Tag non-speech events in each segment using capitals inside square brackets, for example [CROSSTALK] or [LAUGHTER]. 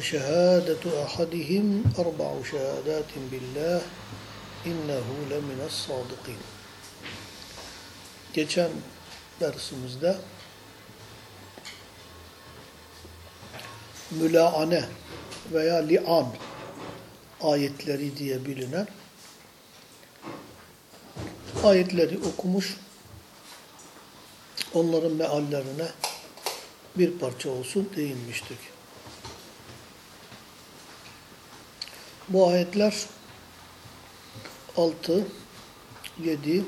فشهادة أحدهم أربع شهادات بالله إنه لمن الصادقين Geçen dersimizde mülaane veya li'an ayetleri diye bilinen ayetleri okumuş, onların meallerine bir parça olsun değinmiştik. Bu ayetler 6, 7,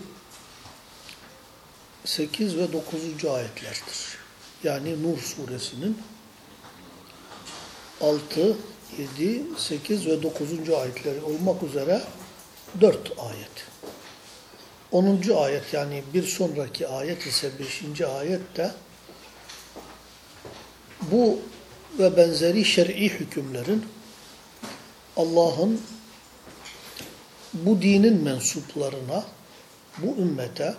8 ve 9. ayetlerdir. Yani Nur suresinin 6, 7, 8 ve 9. ayetleri olmak üzere 4 ayet. 10. ayet yani bir sonraki ayet ise 5. ayette bu ve benzeri şer'i hükümlerin Allah'ın bu dinin mensuplarına, bu ümmete,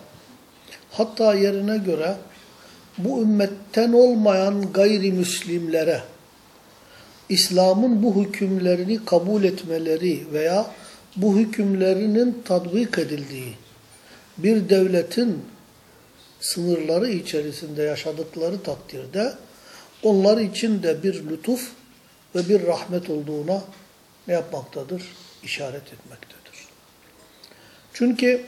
hatta yerine göre bu ümmetten olmayan gayrimüslimlere İslam'ın bu hükümlerini kabul etmeleri veya bu hükümlerinin tatbik edildiği bir devletin sınırları içerisinde yaşadıkları takdirde onlar için de bir lütuf ve bir rahmet olduğuna ne yapmaktadır? İşaret etmektedir. Çünkü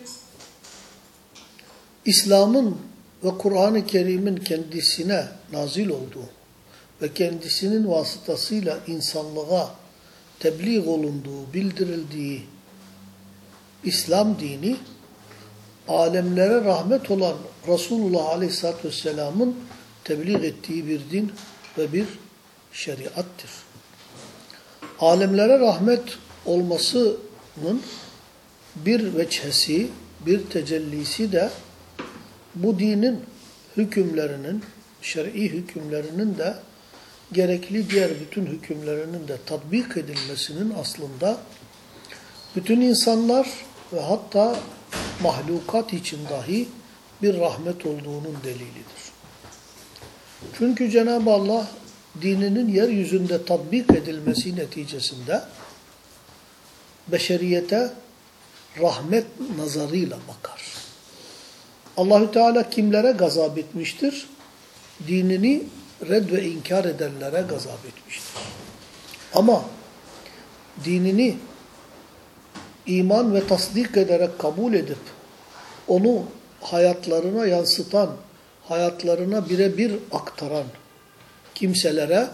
İslam'ın ve Kur'an-ı Kerim'in kendisine nazil olduğu ve kendisinin vasıtasıyla insanlığa tebliğ olunduğu, bildirildiği İslam dini, alemlere rahmet olan Resulullah Aleyhisselatü Vesselam'ın tebliğ ettiği bir din ve bir şeriattır. Alemlere rahmet olmasının bir veçhesi, bir tecellisi de bu dinin hükümlerinin, şer'i hükümlerinin de gerekli diğer bütün hükümlerinin de tatbik edilmesinin aslında bütün insanlar ve hatta mahlukat için dahi bir rahmet olduğunun delilidir. Çünkü Cenab-ı Allah dininin yeryüzünde tatbik edilmesi neticesinde beşeriyete rahmet nazarıyla bakar. Allahü Teala kimlere gazap etmiştir? Dinini red ve inkar edenlere gazap etmiştir. Ama dinini iman ve tasdik ederek kabul edip onu hayatlarına yansıtan, hayatlarına birebir aktaran kimselere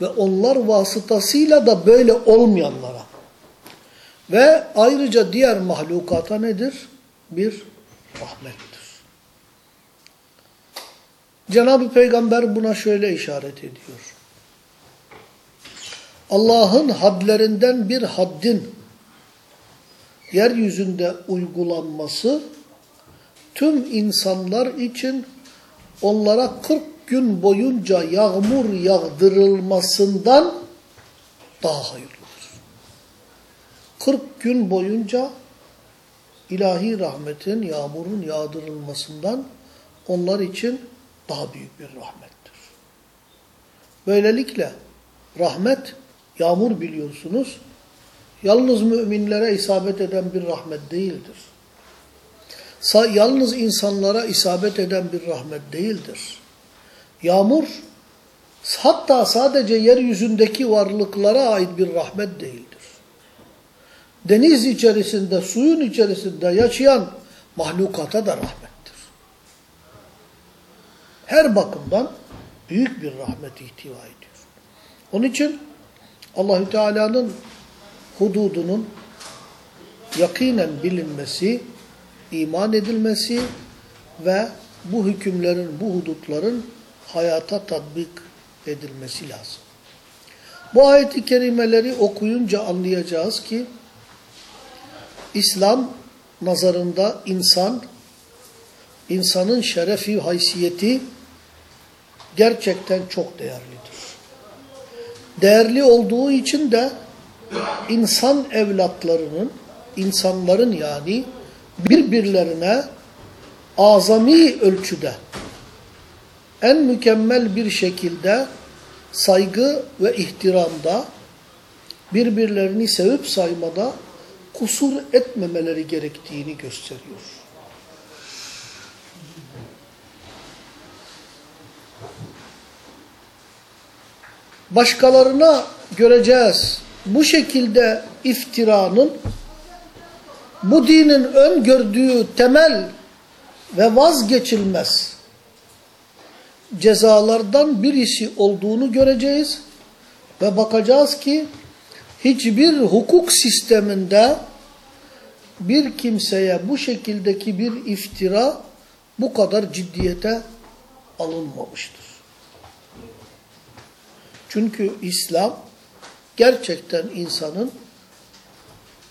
ve onlar vasıtasıyla da böyle olmayanlara ve ayrıca diğer mahlukata nedir? Bir rahmettir. Cenab-ı Peygamber buna şöyle işaret ediyor. Allah'ın hadlerinden bir haddin yeryüzünde uygulanması tüm insanlar için onlara 40 gün boyunca yağmur yağdırılmasından daha hayırlıdır. 40 gün boyunca ilahi rahmetin, yağmurun yağdırılmasından onlar için daha büyük bir rahmettir. Böylelikle rahmet, yağmur biliyorsunuz, yalnız müminlere isabet eden bir rahmet değildir. Yalnız insanlara isabet eden bir rahmet değildir. Yağmur, hatta sadece yeryüzündeki varlıklara ait bir rahmet değildir. Deniz içerisinde, suyun içerisinde yaşayan mahlukata da rahmettir. Her bakımdan büyük bir rahmet ihtiva ediyor. Onun için Allahü Teala'nın hududunun yakinen bilinmesi, iman edilmesi ve bu hükümlerin, bu hudutların hayata tatbik edilmesi lazım. Bu ayeti kerimeleri okuyunca anlayacağız ki İslam nazarında insan, insanın şerefi, haysiyeti gerçekten çok değerlidir. Değerli olduğu için de insan evlatlarının, insanların yani birbirlerine azami ölçüde en mükemmel bir şekilde saygı ve ihtiramda birbirlerini sevip saymada kusur etmemeleri gerektiğini gösteriyor. Başkalarına göreceğiz bu şekilde iftiranın bu dinin öngördüğü temel ve vazgeçilmez cezalardan birisi olduğunu göreceğiz ve bakacağız ki hiçbir hukuk sisteminde bir kimseye bu şekildeki bir iftira bu kadar ciddiyete alınmamıştır. Çünkü İslam gerçekten insanın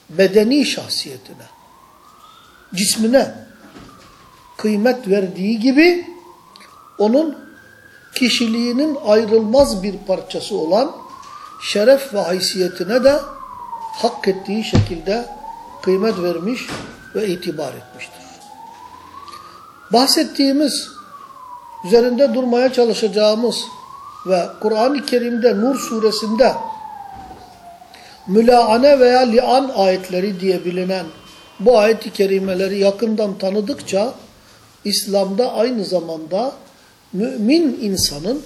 bedeni şahsiyetine, cismine kıymet verdiği gibi onun kişiliğinin ayrılmaz bir parçası olan şeref ve haysiyetine de hak ettiği şekilde kıymet vermiş ve itibar etmiştir. Bahsettiğimiz, üzerinde durmaya çalışacağımız ve Kur'an-ı Kerim'de Nur suresinde mülaane veya lian ayetleri diye bilinen bu ayet-i kerimeleri yakından tanıdıkça İslam'da aynı zamanda mümin insanın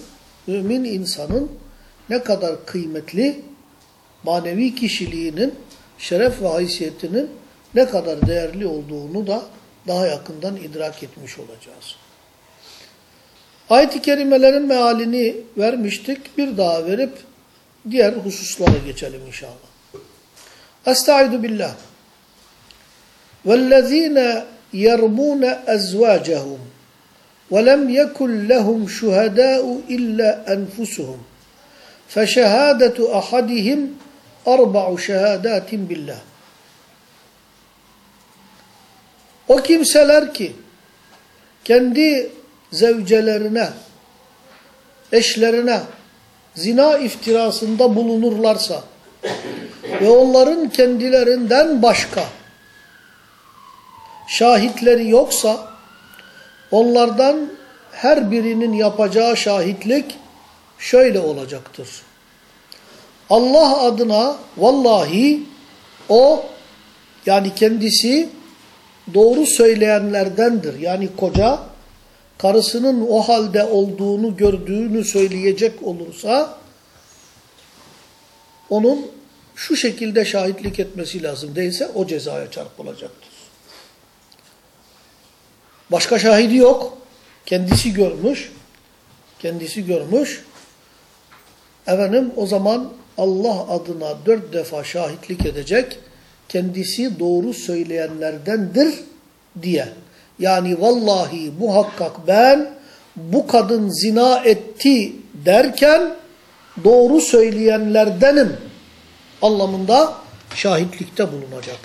mümin insanın ne kadar kıymetli manevi kişiliğinin şeref ve haysiyetinin ne kadar değerli olduğunu da daha yakından idrak etmiş olacağız. Ayet-i kerimelerin mealini vermiştik. Bir daha verip diğer hususlara geçelim inşallah. Estaizu billah. وَالَّذ۪ينَ يَرْمُونَ أَزْوَاجَهُمْ وَلَمْ يَكُنْ لَهُمْ شُهَدَاءُ إِلَّا أَنْفُسُهُمْ فَشَهَادَةُ أَحَدِهِمْ أَرْبَعُ شَهَادَاتٍ بِاللّٰهِ O kimseler ki kendi zevcelerine, eşlerine zina iftirasında bulunurlarsa ve onların kendilerinden başka şahitleri yoksa onlardan her birinin yapacağı şahitlik şöyle olacaktır. Allah adına vallahi o yani kendisi doğru söyleyenlerdendir. Yani koca karısının o halde olduğunu gördüğünü söyleyecek olursa onun şu şekilde şahitlik etmesi lazım. Değilse o cezaya çarpılacaktır. Başka şahidi yok. Kendisi görmüş. Kendisi görmüş. Efendim o zaman Allah adına dört defa şahitlik edecek. Kendisi doğru söyleyenlerdendir diye. Yani vallahi muhakkak ben bu kadın zina etti derken doğru söyleyenlerdenim anlamında şahitlikte bulunacak.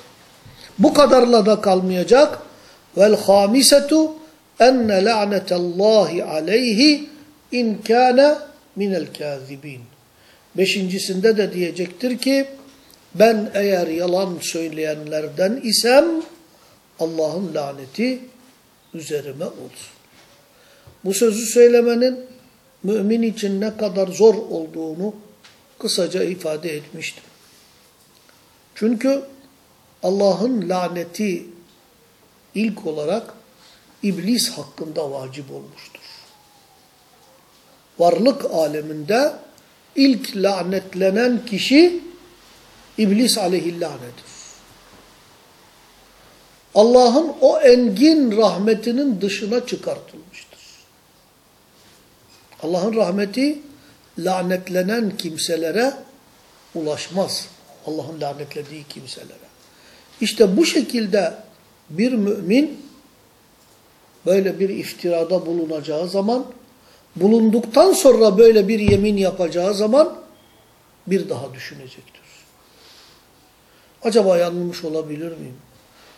Bu kadarla da kalmayacak. Vel hamisetu enne la'netallahi aleyhi in kana minel kazibin. Beşincisinde de diyecektir ki ben eğer yalan söyleyenlerden isem Allah'ın laneti üzerime olsun. Bu sözü söylemenin mümin için ne kadar zor olduğunu kısaca ifade etmiştim. Çünkü Allah'ın laneti ilk olarak iblis hakkında vacip olmuştur. Varlık aleminde ilk lanetlenen kişi iblis aleyhillanedir. Allah'ın o engin rahmetinin dışına çıkartılmıştır. Allah'ın rahmeti lanetlenen kimselere ulaşmaz. Allah'ın lanetlediği kimselere. İşte bu şekilde bir mümin böyle bir iftirada bulunacağı zaman, bulunduktan sonra böyle bir yemin yapacağı zaman bir daha düşünecektir. Acaba yanılmış olabilir miyim?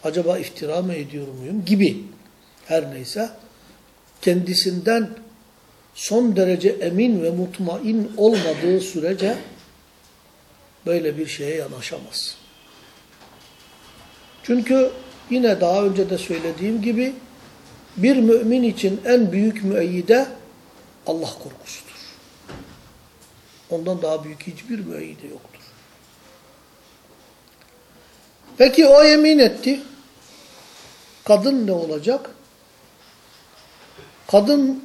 Acaba iftira mı ediyor muyum? Gibi. Her neyse kendisinden son derece emin ve mutmain olmadığı sürece böyle bir şeye yanaşamaz. Çünkü yine daha önce de söylediğim gibi bir mümin için en büyük müeyyide Allah korkusudur. Ondan daha büyük hiçbir müeyyide yoktur. Peki o yemin etti. Kadın ne olacak? Kadına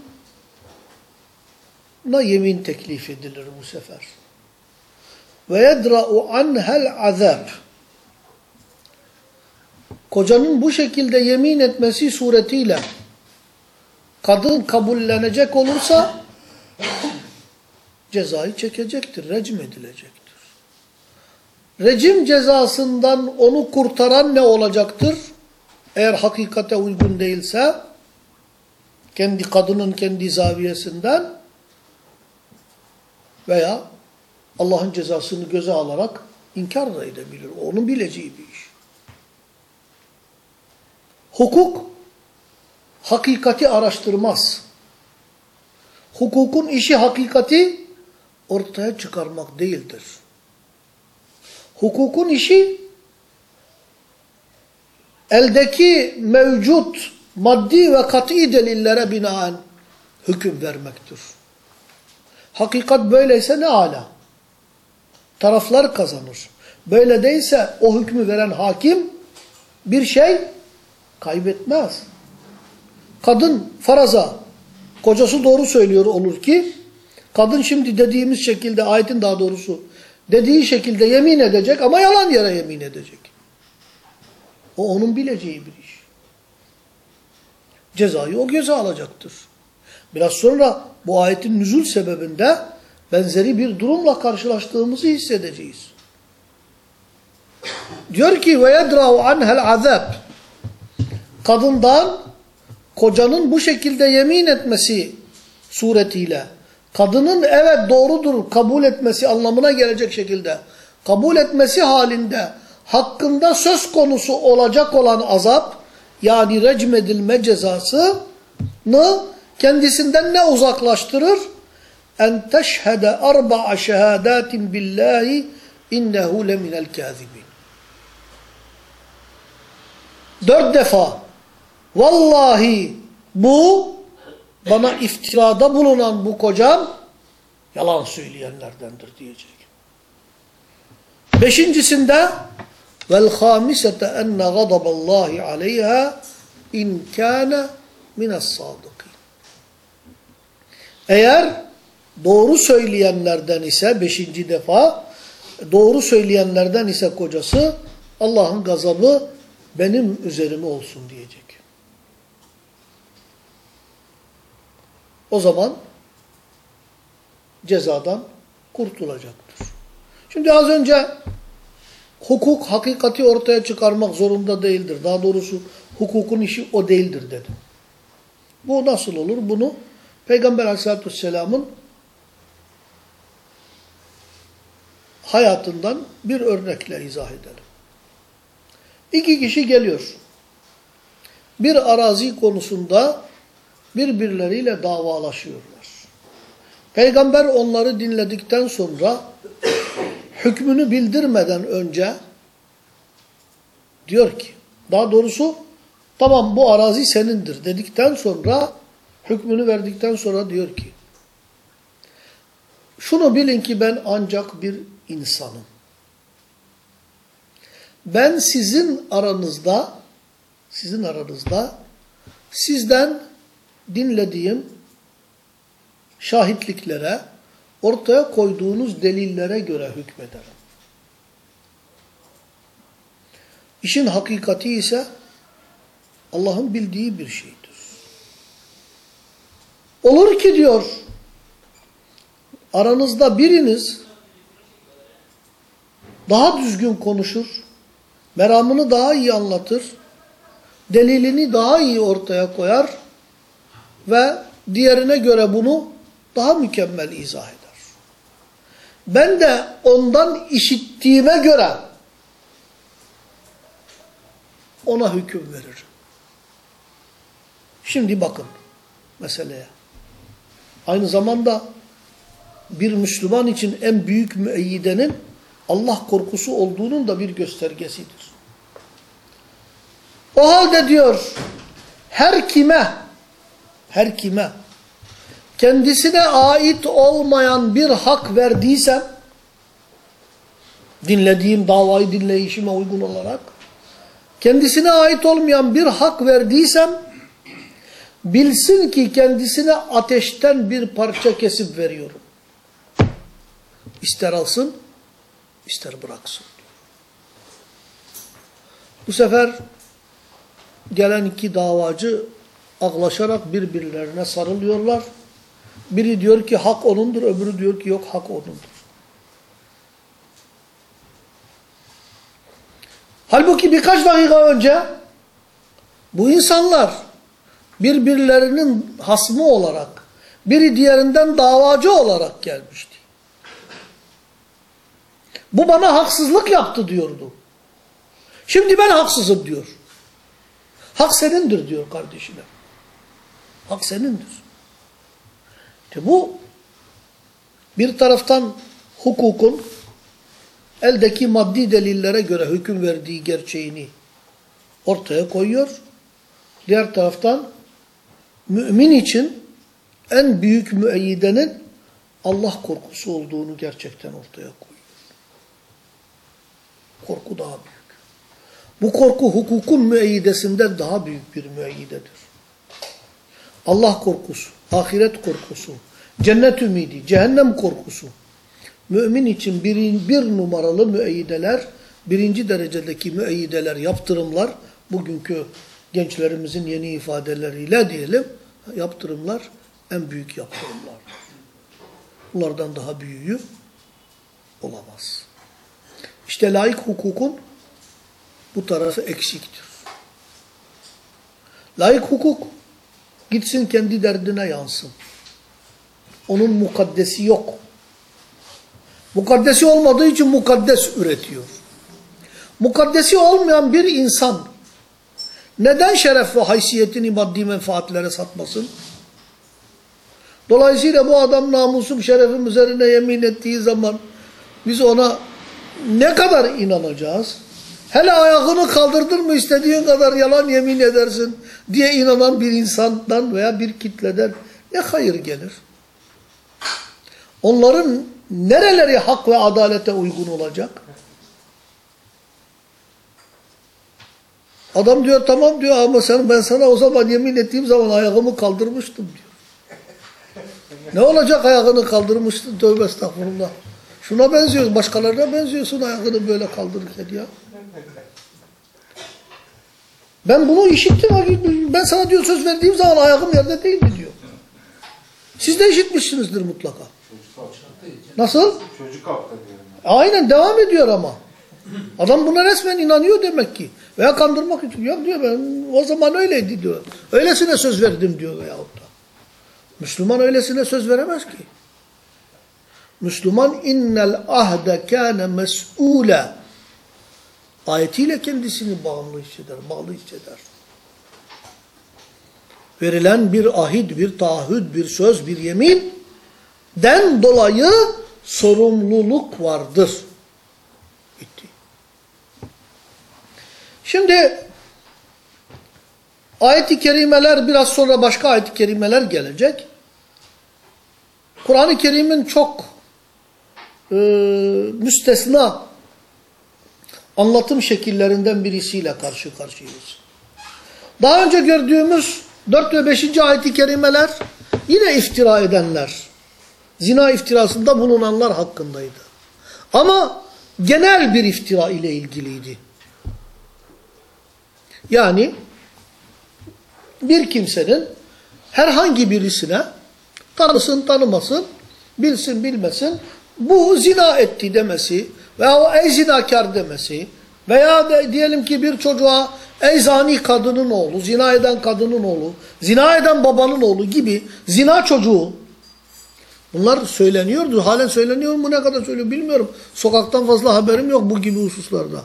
yemin teklif edilir bu sefer. Ve yedra'u anhel azab. Kocanın bu şekilde yemin etmesi suretiyle kadın kabullenecek olursa cezayı çekecektir, recm edilecektir. Recim cezasından onu kurtaran ne olacaktır? Eğer hakikate uygun değilse, kendi kadının kendi zaviyesinden veya Allah'ın cezasını göze alarak inkar da edebilir. Onun bileceği bir iş. Hukuk, hakikati araştırmaz. Hukukun işi hakikati ortaya çıkarmak değildir. Hukukun işi eldeki mevcut maddi ve kat'i delillere binaen hüküm vermektir. Hakikat böyleyse ne ala? Taraflar kazanır. Böyle değilse o hükmü veren hakim bir şey kaybetmez. Kadın faraza kocası doğru söylüyor olur ki kadın şimdi dediğimiz şekilde ayetin daha doğrusu dediği şekilde yemin edecek ama yalan yere yemin edecek. O onun bileceği bir iş. Cezayı o göze alacaktır. Biraz sonra bu ayetin nüzul sebebinde benzeri bir durumla karşılaştığımızı hissedeceğiz. Diyor ki ve yedra'u anhel azab. Kadından kocanın bu şekilde yemin etmesi suretiyle kadının evet doğrudur kabul etmesi anlamına gelecek şekilde kabul etmesi halinde hakkında söz konusu olacak olan azap yani recmedilme cezasını kendisinden ne uzaklaştırır? En teşhede arba'a şehadatin billahi innehu leminel kâzibin. Dört defa vallahi bu bana iftirada bulunan bu kocam yalan söyleyenlerdendir diyecek. Beşincisinde vel hamisete enne gadaballahi aleyha in kâne mines sadıkîn. Eğer doğru söyleyenlerden ise beşinci defa doğru söyleyenlerden ise kocası Allah'ın gazabı benim üzerime olsun diyecek. O zaman cezadan kurtulacaktır. Şimdi az önce hukuk hakikati ortaya çıkarmak zorunda değildir. Daha doğrusu hukukun işi o değildir dedim. Bu nasıl olur? Bunu Peygamber aleyhissalatü vesselamın hayatından bir örnekle izah edelim. İki kişi geliyor. Bir arazi konusunda birbirleriyle davalaşıyorlar. Peygamber onları dinledikten sonra hükmünü bildirmeden önce diyor ki, daha doğrusu tamam bu arazi senindir dedikten sonra hükmünü verdikten sonra diyor ki şunu bilin ki ben ancak bir insanım. Ben sizin aranızda sizin aranızda sizden dinlediğim şahitliklere, ortaya koyduğunuz delillere göre hükmederim. İşin hakikati ise Allah'ın bildiği bir şeydir. Olur ki diyor, aranızda biriniz daha düzgün konuşur, meramını daha iyi anlatır, delilini daha iyi ortaya koyar ve diğerine göre bunu daha mükemmel izah eder. Ben de ondan işittiğime göre ona hüküm veririm. Şimdi bakın meseleye. Aynı zamanda bir Müslüman için en büyük müeyyidenin Allah korkusu olduğunun da bir göstergesidir. O halde diyor her kime her kime kendisine ait olmayan bir hak verdiysem dinlediğim davayı dinleyişime uygun olarak kendisine ait olmayan bir hak verdiysem bilsin ki kendisine ateşten bir parça kesip veriyorum. İster alsın, ister bıraksın. Bu sefer gelen iki davacı ağlaşarak birbirlerine sarılıyorlar. Biri diyor ki hak onundur, öbürü diyor ki yok hak onundur. Halbuki birkaç dakika önce bu insanlar birbirlerinin hasmı olarak, biri diğerinden davacı olarak gelmişti. Bu bana haksızlık yaptı diyordu. Şimdi ben haksızım diyor. Hak senindir diyor kardeşine. Hak senindir. İşte bu bir taraftan hukukun eldeki maddi delillere göre hüküm verdiği gerçeğini ortaya koyuyor. Diğer taraftan mümin için en büyük müeyyidenin Allah korkusu olduğunu gerçekten ortaya koyuyor. Korku daha büyük. Bu korku hukukun müeyyidesinden daha büyük bir müeyyidedir. Allah korkusu, ahiret korkusu, cennet ümidi, cehennem korkusu. Mümin için bir, bir numaralı müeyyideler, birinci derecedeki müeyyideler, yaptırımlar, bugünkü gençlerimizin yeni ifadeleriyle diyelim, yaptırımlar en büyük yaptırımlar. Bunlardan daha büyüğü olamaz. İşte laik hukukun bu tarafı eksiktir. Layık hukuk gitsin kendi derdine yansın. Onun mukaddesi yok. Mukaddesi olmadığı için mukaddes üretiyor. Mukaddesi olmayan bir insan neden şeref ve haysiyetini maddi menfaatlere satmasın? Dolayısıyla bu adam namusum şerefim üzerine yemin ettiği zaman biz ona ne kadar inanacağız? Hele ayağını kaldırdır mı istediğin kadar yalan yemin edersin diye inanan bir insandan veya bir kitleden ne hayır gelir? Onların nereleri hak ve adalete uygun olacak? Adam diyor tamam diyor ama sen ben sana o zaman yemin ettiğim zaman ayağımı kaldırmıştım diyor. Ne olacak ayağını kaldırmıştın tövbe estağfurullah. Şuna benziyorsun başkalarına benziyorsun ayağını böyle kaldırırken ya. Ben bunu işittim. Ben sana diyor söz verdiğim zaman ayağım yerde değil mi diyor. Siz de işitmişsinizdir mutlaka. Nasıl? Çocuk haklı. Aynen devam ediyor ama. Adam buna resmen inanıyor demek ki. Veya kandırmak için. Yok diyor ben o zaman öyleydi diyor. Öylesine söz verdim diyor veyahut da. Müslüman öylesine söz veremez ki. Müslüman innel ahde kâne mes'ûle ayetiyle kendisini bağımlı hisseder, bağlı hisseder. Verilen bir ahit, bir taahhüt, bir söz, bir yemin den dolayı sorumluluk vardır. Bitti. Şimdi ayet-i kerimeler biraz sonra başka ayet-i kerimeler gelecek. Kur'an-ı Kerim'in çok e, müstesna anlatım şekillerinden birisiyle karşı karşıyayız. Daha önce gördüğümüz 4 ve 5. ayet-i kerimeler yine iftira edenler, zina iftirasında bulunanlar hakkındaydı. Ama genel bir iftira ile ilgiliydi. Yani bir kimsenin herhangi birisine tanısın tanımasın, bilsin bilmesin bu zina etti demesi veya o ey zinakar demesi veya de diyelim ki bir çocuğa ey zani kadının oğlu, zina eden kadının oğlu, zina eden babanın oğlu gibi zina çocuğu bunlar söyleniyordu. Halen söyleniyor mu ne kadar söylüyor bilmiyorum. Sokaktan fazla haberim yok bu gibi hususlarda.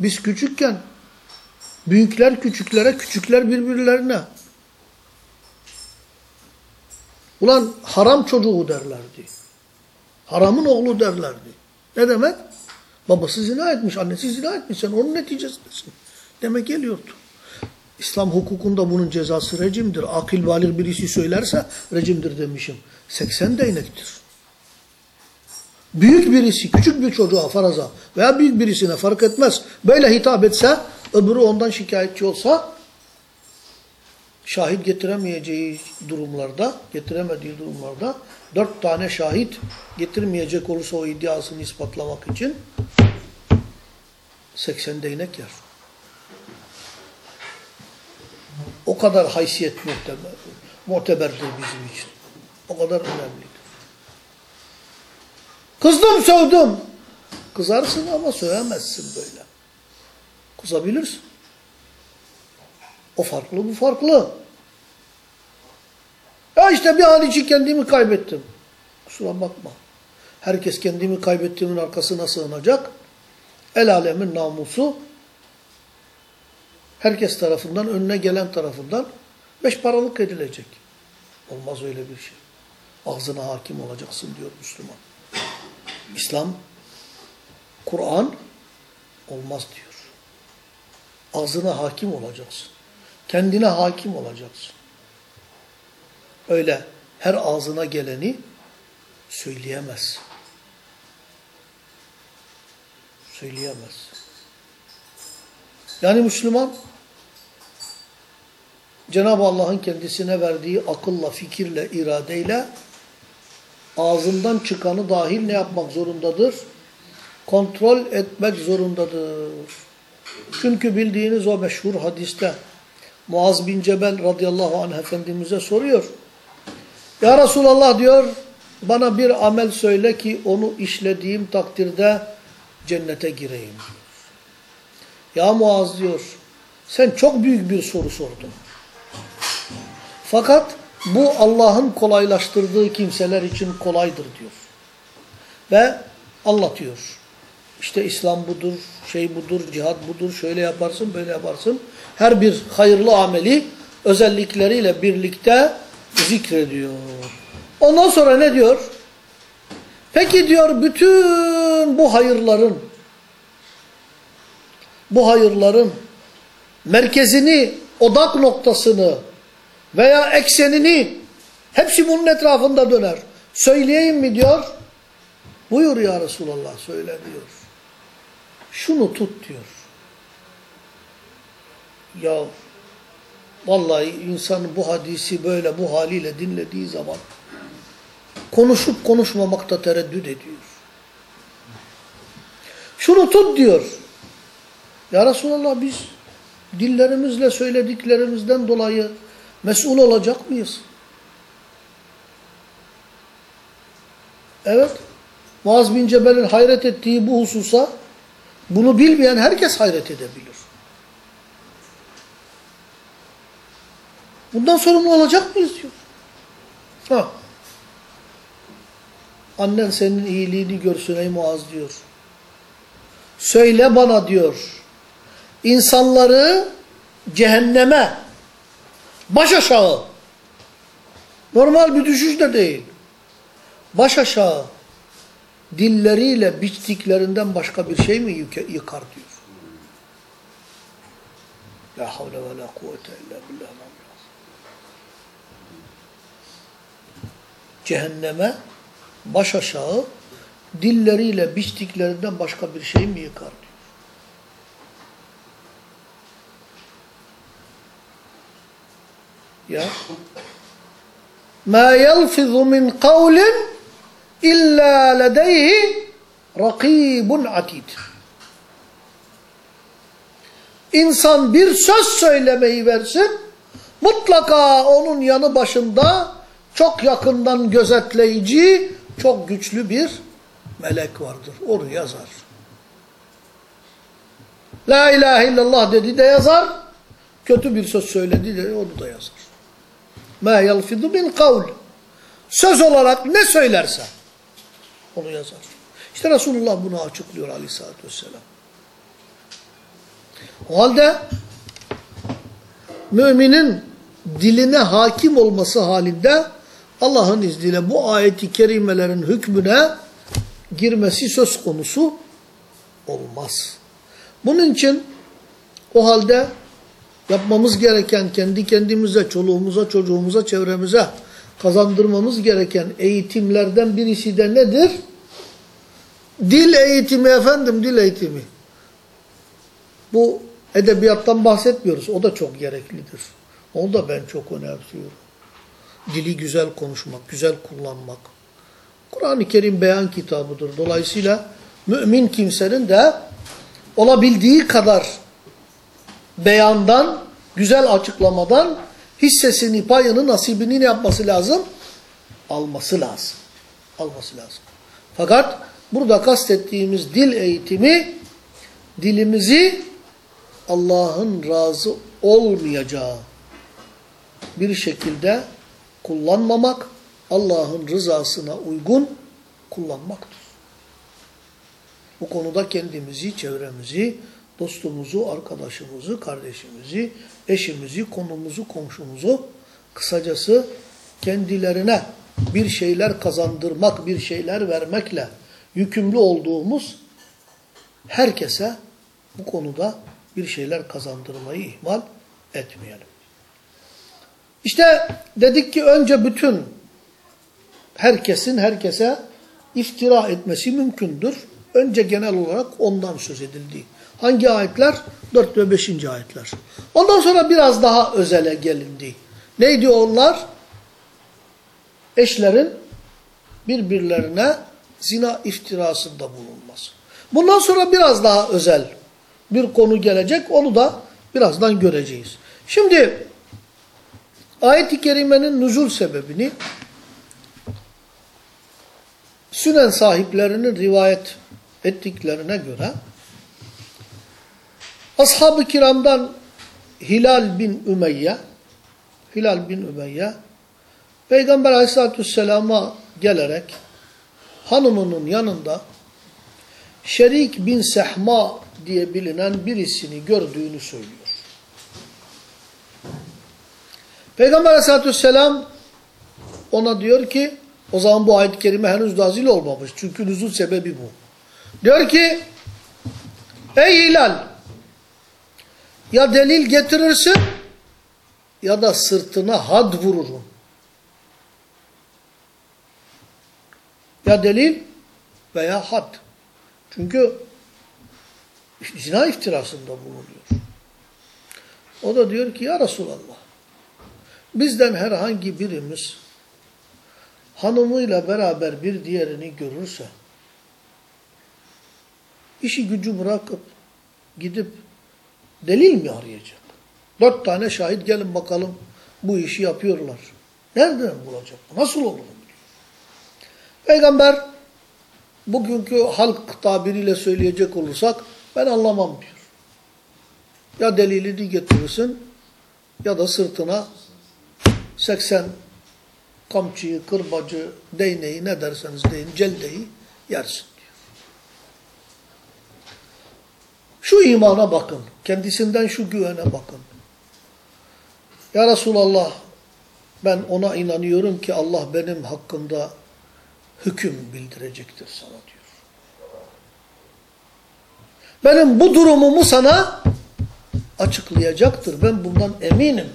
Biz küçükken büyükler küçüklere, küçükler birbirlerine ulan haram çocuğu derlerdi. Haramın oğlu derlerdi. Ne demek? Babası zina etmiş, annesi zina etmiş. Sen onun neticesindesin. Demek geliyordu. İslam hukukunda bunun cezası rejimdir. Akil balik birisi söylerse rejimdir demişim. 80 değnektir. Büyük birisi küçük bir çocuğa faraza veya büyük birisine fark etmez. Böyle hitap etse öbürü ondan şikayetçi olsa şahit getiremeyeceği durumlarda, getiremediği durumlarda dört tane şahit getirmeyecek olursa o iddiasını ispatlamak için 80 değnek yer. O kadar haysiyet muhteber, muteberdir bizim için. O kadar önemlidir. Kızdım sövdüm. Kızarsın ama sövemezsin böyle. Kızabilirsin. O farklı bu farklı. Ya işte bir an için kendimi kaybettim. Kusura bakma. Herkes kendimi kaybettiğimin arkasına sığınacak. El alemin namusu herkes tarafından, önüne gelen tarafından beş paralık edilecek. Olmaz öyle bir şey. Ağzına hakim olacaksın diyor Müslüman. İslam, Kur'an olmaz diyor. Ağzına hakim olacaksın. Kendine hakim olacaksın. Öyle her ağzına geleni söyleyemez. Söyleyemez. Yani Müslüman Cenab-ı Allah'ın kendisine verdiği akılla, fikirle, iradeyle ağzından çıkanı dahil ne yapmak zorundadır? Kontrol etmek zorundadır. Çünkü bildiğiniz o meşhur hadiste Muaz bin Cebel radıyallahu anh Efendimiz'e soruyor. Ya Resulallah diyor bana bir amel söyle ki onu işlediğim takdirde cennete gireyim. Ya Muaz diyor sen çok büyük bir soru sordun. Fakat bu Allah'ın kolaylaştırdığı kimseler için kolaydır diyor. Ve anlatıyor. İşte İslam budur, şey budur, cihat budur, şöyle yaparsın, böyle yaparsın. Her bir hayırlı ameli özellikleriyle birlikte zikrediyor. Ondan sonra ne diyor? Peki diyor bütün bu hayırların bu hayırların merkezini, odak noktasını veya eksenini hepsi bunun etrafında döner. Söyleyeyim mi diyor? Buyur ya Resulallah söyle diyor. Şunu tut diyor. Ya vallahi insan bu hadisi böyle bu haliyle dinlediği zaman konuşup konuşmamakta tereddüt ediyor. Şunu tut diyor. Ya Resulallah biz dillerimizle söylediklerimizden dolayı mesul olacak mıyız? Evet. Muaz bin Cebel'in hayret ettiği bu hususa bunu bilmeyen herkes hayret edebilir. Bundan sorumlu olacak mıyız diyor. Ha. Annen senin iyiliğini görsün ey Muaz diyor. Söyle bana diyor. İnsanları cehenneme baş aşağı normal bir düşüş de değil. Baş aşağı dilleriyle biçtiklerinden başka bir şey mi yıkar diyor. La havle ve la kuvvete illa billah. Cehenneme baş aşağı dilleriyle biçtiklerinden başka bir şey mi yıkar diyor. Ya ma yelfizu min kavlin illa ledeyhi rakibun atid. İnsan bir söz söylemeyi versin, mutlaka onun yanı başında çok yakından gözetleyici, çok güçlü bir melek vardır. Onu yazar. La ilahe illallah dedi de yazar, kötü bir söz söyledi de onu da yazar. Ma yelfidu min kavl. Söz olarak ne söylerse onu yazar. İşte Resulullah bunu açıklıyor aleyhissalatü vesselam. O halde müminin diline hakim olması halinde Allah'ın izniyle bu ayeti kerimelerin hükmüne girmesi söz konusu olmaz. Bunun için o halde yapmamız gereken kendi kendimize, çoluğumuza, çocuğumuza, çevremize kazandırmamız gereken eğitimlerden birisi de nedir? Dil eğitimi efendim, dil eğitimi. Bu edebiyattan bahsetmiyoruz. O da çok gereklidir. Onu da ben çok önemsiyorum. Dili güzel konuşmak, güzel kullanmak. Kur'an-ı Kerim beyan kitabıdır. Dolayısıyla mümin kimsenin de olabildiği kadar beyandan, güzel açıklamadan hissesini, payını, nasibini ne yapması lazım? Alması lazım. Alması lazım. Fakat burada kastettiğimiz dil eğitimi dilimizi Allah'ın razı olmayacağı bir şekilde kullanmamak, Allah'ın rızasına uygun kullanmaktır. Bu konuda kendimizi, çevremizi, dostumuzu, arkadaşımızı, kardeşimizi, eşimizi, konumuzu, komşumuzu, kısacası kendilerine bir şeyler kazandırmak, bir şeyler vermekle yükümlü olduğumuz herkese bu konuda bir şeyler kazandırmayı ihmal etmeyelim. İşte dedik ki önce bütün herkesin herkese iftira etmesi mümkündür. Önce genel olarak ondan söz edildi. Hangi ayetler? 4 ve 5. ayetler. Ondan sonra biraz daha özele gelindi. Neydi onlar? Eşlerin birbirlerine zina iftirasında bulunması. Bundan sonra biraz daha özel bir konu gelecek. Onu da birazdan göreceğiz. Şimdi ayet-i kerimenin nüzul sebebini Sünen sahiplerinin rivayet ettiklerine göre Ashab-ı kiramdan Hilal bin Ümeyye Hilal bin Ümeyye Peygamber aleyhissalatü vesselama gelerek hanımının yanında Şerik bin Sehma diye bilinen birisini gördüğünü söylüyor. Peygamber aleyhissalatü vesselam ona diyor ki o zaman bu ayet-i kerime henüz nazil olmamış. Çünkü nüzul sebebi bu. Diyor ki Ey Hilal ya delil getirirsin ya da sırtına had vururum. Ya delil veya had. Çünkü zina iftirasında bulunuyor. O da diyor ki ya Resulallah bizden herhangi birimiz hanımıyla beraber bir diğerini görürse işi gücü bırakıp gidip delil mi arayacak? Dört tane şahit gelin bakalım bu işi yapıyorlar. Nereden bulacak? Nasıl olur? Peygamber bugünkü halk tabiriyle söyleyecek olursak ben anlamam diyor. Ya delilini getirirsin ya da sırtına 80 kamçıyı, kırbacı, değneği ne derseniz deyin, celdeyi yersin diyor. Şu imana bakın. Kendisinden şu güvene bakın. Ya Resulallah ben ona inanıyorum ki Allah benim hakkında hüküm bildirecektir sana diyor. Benim bu durumumu sana açıklayacaktır. Ben bundan eminim.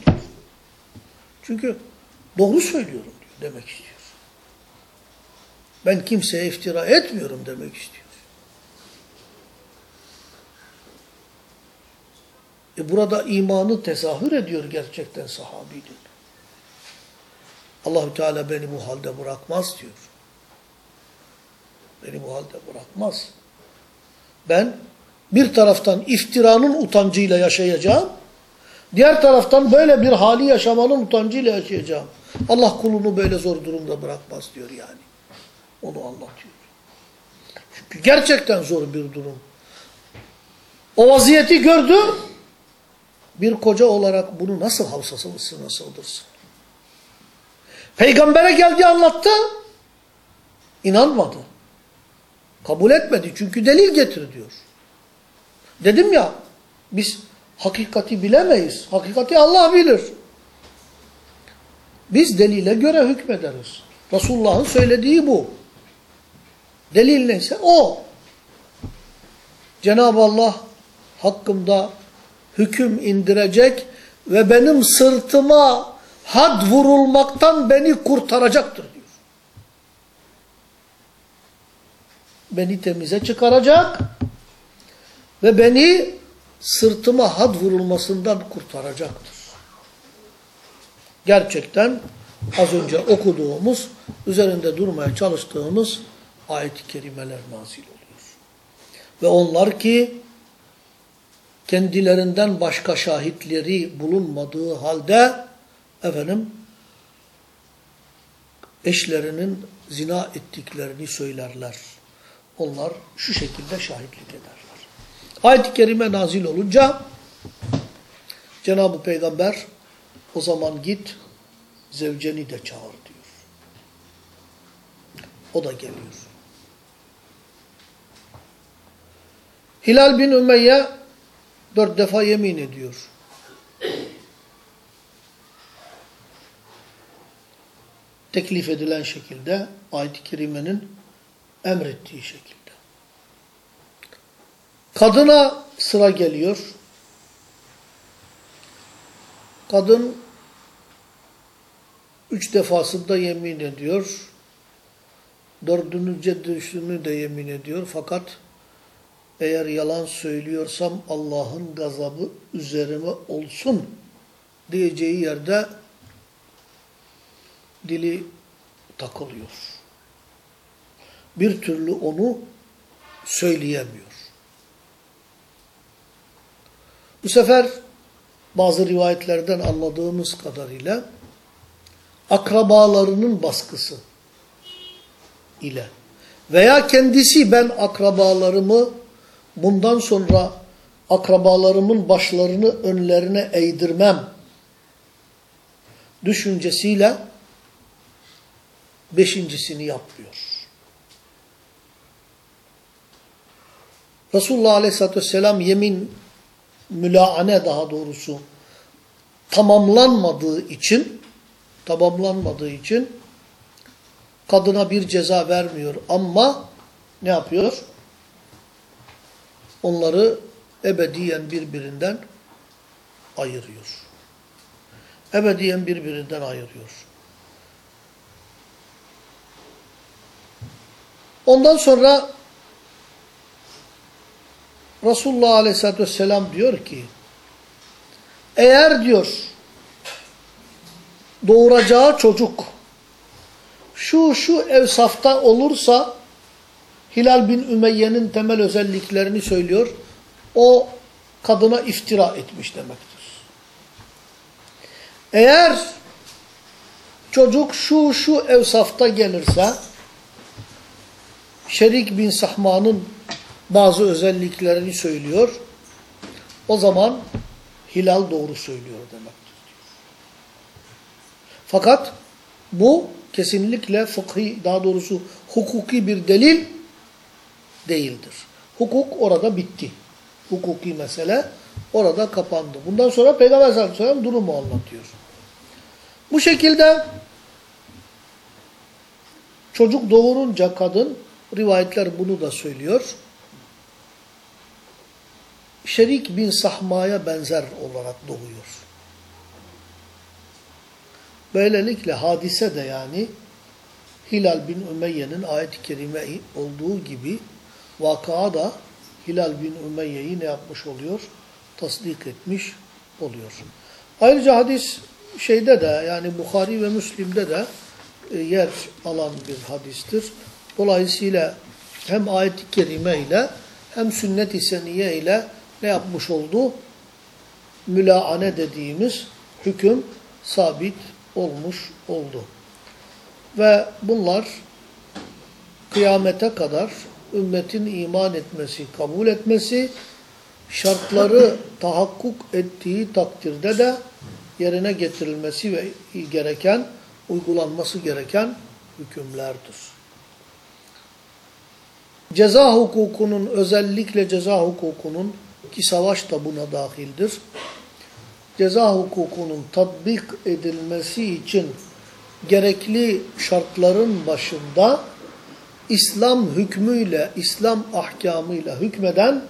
Çünkü doğru söylüyorum diyor demek istiyor. Ben kimseye iftira etmiyorum demek istiyor. E burada imanı tezahür ediyor gerçekten sahabinin. Allahü Teala beni bu halde bırakmaz diyor. Beni bu halde bırakmaz. Ben bir taraftan iftiranın utancıyla yaşayacağım. Diğer taraftan böyle bir hali yaşamanın utancıyla yaşayacağım. Allah kulunu böyle zor durumda bırakmaz diyor yani. Onu anlatıyor. Çünkü gerçekten zor bir durum. O vaziyeti gördü. Bir koca olarak bunu nasıl havsasına sığdırsın? Peygambere geldi anlattı. İnanmadı. Kabul etmedi. Çünkü delil getir diyor. Dedim ya biz hakikati bilemeyiz. Hakikati Allah bilir. Biz delile göre hükmederiz. Resulullah'ın söylediği bu. Delil neyse o. Cenab-ı Allah hakkımda hüküm indirecek ve benim sırtıma had vurulmaktan beni kurtaracaktır diyor. Beni temize çıkaracak ve beni sırtıma had vurulmasından kurtaracaktır. Gerçekten az önce okuduğumuz, üzerinde durmaya çalıştığımız ayet-i kerimeler nazil oluyor. Ve onlar ki kendilerinden başka şahitleri bulunmadığı halde efendim eşlerinin zina ettiklerini söylerler. Onlar şu şekilde şahitlik ederler. Ayet-i kerime nazil olunca Cenab-ı Peygamber o zaman git zevceni de çağır diyor. O da geliyor. Hilal bin Ümeyye dört defa yemin ediyor. Teklif edilen şekilde ayet-i kerimenin emrettiği şekilde. Kadına sıra geliyor. Kadın üç defasında yemin ediyor. Dördüncü düşünü de yemin ediyor. Fakat eğer yalan söylüyorsam Allah'ın gazabı üzerime olsun diyeceği yerde dili takılıyor. Bir türlü onu söyleyemiyor. Bu sefer bazı rivayetlerden anladığımız kadarıyla akrabalarının baskısı ile veya kendisi ben akrabalarımı bundan sonra akrabalarımın başlarını önlerine eğdirmem düşüncesiyle beşincisini yapmıyor. Resulullah Aleyhisselatü Vesselam yemin mülaane daha doğrusu tamamlanmadığı için tamamlanmadığı için kadına bir ceza vermiyor ama ne yapıyor? Onları ebediyen birbirinden ayırıyor. Ebediyen birbirinden ayırıyor. Ondan sonra Resulullah Aleyhisselatü Vesselam diyor ki eğer diyor doğuracağı çocuk şu şu evsafta olursa Hilal bin Ümeyye'nin temel özelliklerini söylüyor. O kadına iftira etmiş demektir. Eğer çocuk şu şu evsafta gelirse Şerik bin Sahma'nın bazı özelliklerini söylüyor. O zaman Hilal doğru söylüyor demektir. Fakat bu kesinlikle fıkhi daha doğrusu hukuki bir delil değildir. Hukuk orada bitti. Hukuki mesele orada kapandı. Bundan sonra Peygamber sallallahu aleyhi ve sellem durumu anlatıyor. Bu şekilde çocuk doğurunca kadın rivayetler bunu da söylüyor. Şerik bin Sahma'ya benzer olarak doğuyor. Böylelikle hadise de yani Hilal bin Ümeyye'nin ayet-i kerime olduğu gibi vakıa da Hilal bin Ümeyye'yi ne yapmış oluyor? Tasdik etmiş oluyor. Ayrıca hadis şeyde de yani Bukhari ve Müslim'de de e, yer alan bir hadistir. Dolayısıyla hem ayet-i kerime ile hem sünnet-i seniye ile ne yapmış oldu? Mülaane dediğimiz hüküm sabit olmuş oldu. Ve bunlar kıyamete kadar ümmetin iman etmesi, kabul etmesi, şartları [LAUGHS] tahakkuk ettiği takdirde de yerine getirilmesi ve gereken, uygulanması gereken hükümlerdir. Ceza hukukunun, özellikle ceza hukukunun ki savaş da buna dahildir. Ceza hukukunun tatbik edilmesi için gerekli şartların başında İslam hükmüyle, İslam ahkamıyla hükmeden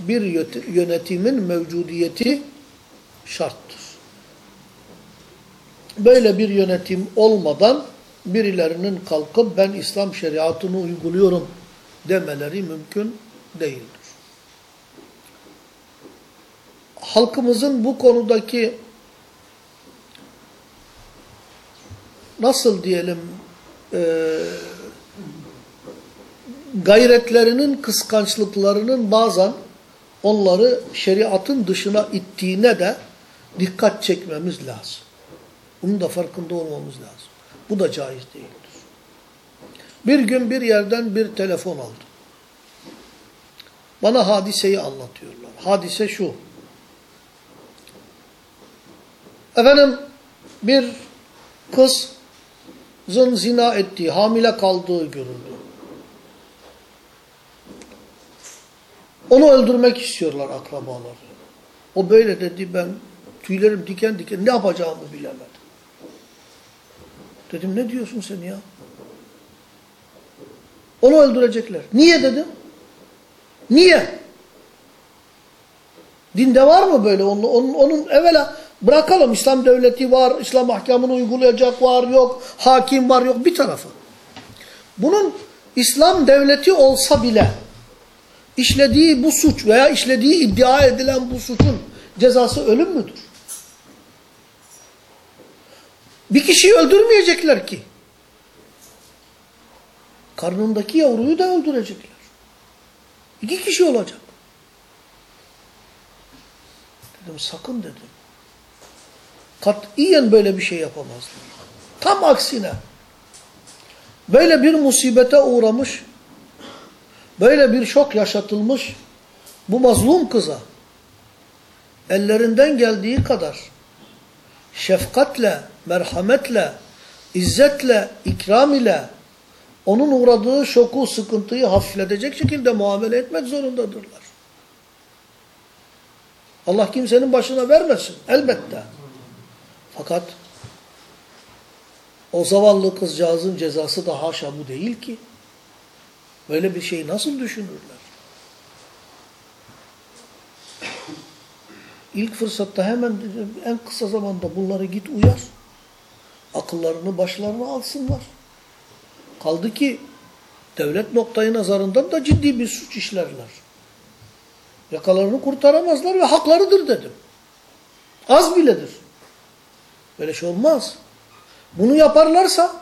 bir yönetimin mevcudiyeti şarttır. böyle bir yönetim olmadan birilerinin kalkıp ben İslam şeriatını uyguluyorum demeleri mümkün değildir. Halkımızın bu konudaki nasıl diyelim e, gayretlerinin, kıskançlıklarının bazen onları şeriatın dışına ittiğine de dikkat çekmemiz lazım. Bunun da farkında olmamız lazım. Bu da caiz değildir. Bir gün bir yerden bir telefon aldım. Bana hadiseyi anlatıyorlar. Hadise şu. Efendim bir kızın zina ettiği, hamile kaldığı görüldü. Onu öldürmek istiyorlar akrabaları. O böyle dedi ben tüylerim diken diken ne yapacağımı bilemedim. Dedim ne diyorsun sen ya? Onu öldürecekler. Niye dedim? Niye? Dinde var mı böyle? Onun, onun, onun evvela bırakalım. İslam devleti var, İslam ahkamını uygulayacak var, yok. Hakim var, yok. Bir tarafı. Bunun İslam devleti olsa bile işlediği bu suç veya işlediği iddia edilen bu suçun cezası ölüm müdür? Bir kişiyi öldürmeyecekler ki. Karnındaki yavruyu da öldürecekler. İki kişi olacak. Dedim sakın dedim. Katiyen böyle bir şey yapamazlar. Tam aksine. Böyle bir musibete uğramış, böyle bir şok yaşatılmış bu mazlum kıza ellerinden geldiği kadar şefkatle, merhametle, izzetle, ikram ile onun uğradığı şoku, sıkıntıyı hafifletecek şekilde muamele etmek zorundadırlar. Allah kimsenin başına vermesin. Elbette. Fakat o zavallı kızcağızın cezası da haşa bu değil ki. Böyle bir şeyi nasıl düşünürler? İlk fırsatta hemen en kısa zamanda bunları git uyar. Akıllarını başlarına alsınlar. Kaldı ki devlet noktayı nazarından da ciddi bir suç işlerler. Yakalarını kurtaramazlar ve haklarıdır dedim. Az biledir. Böyle şey olmaz. Bunu yaparlarsa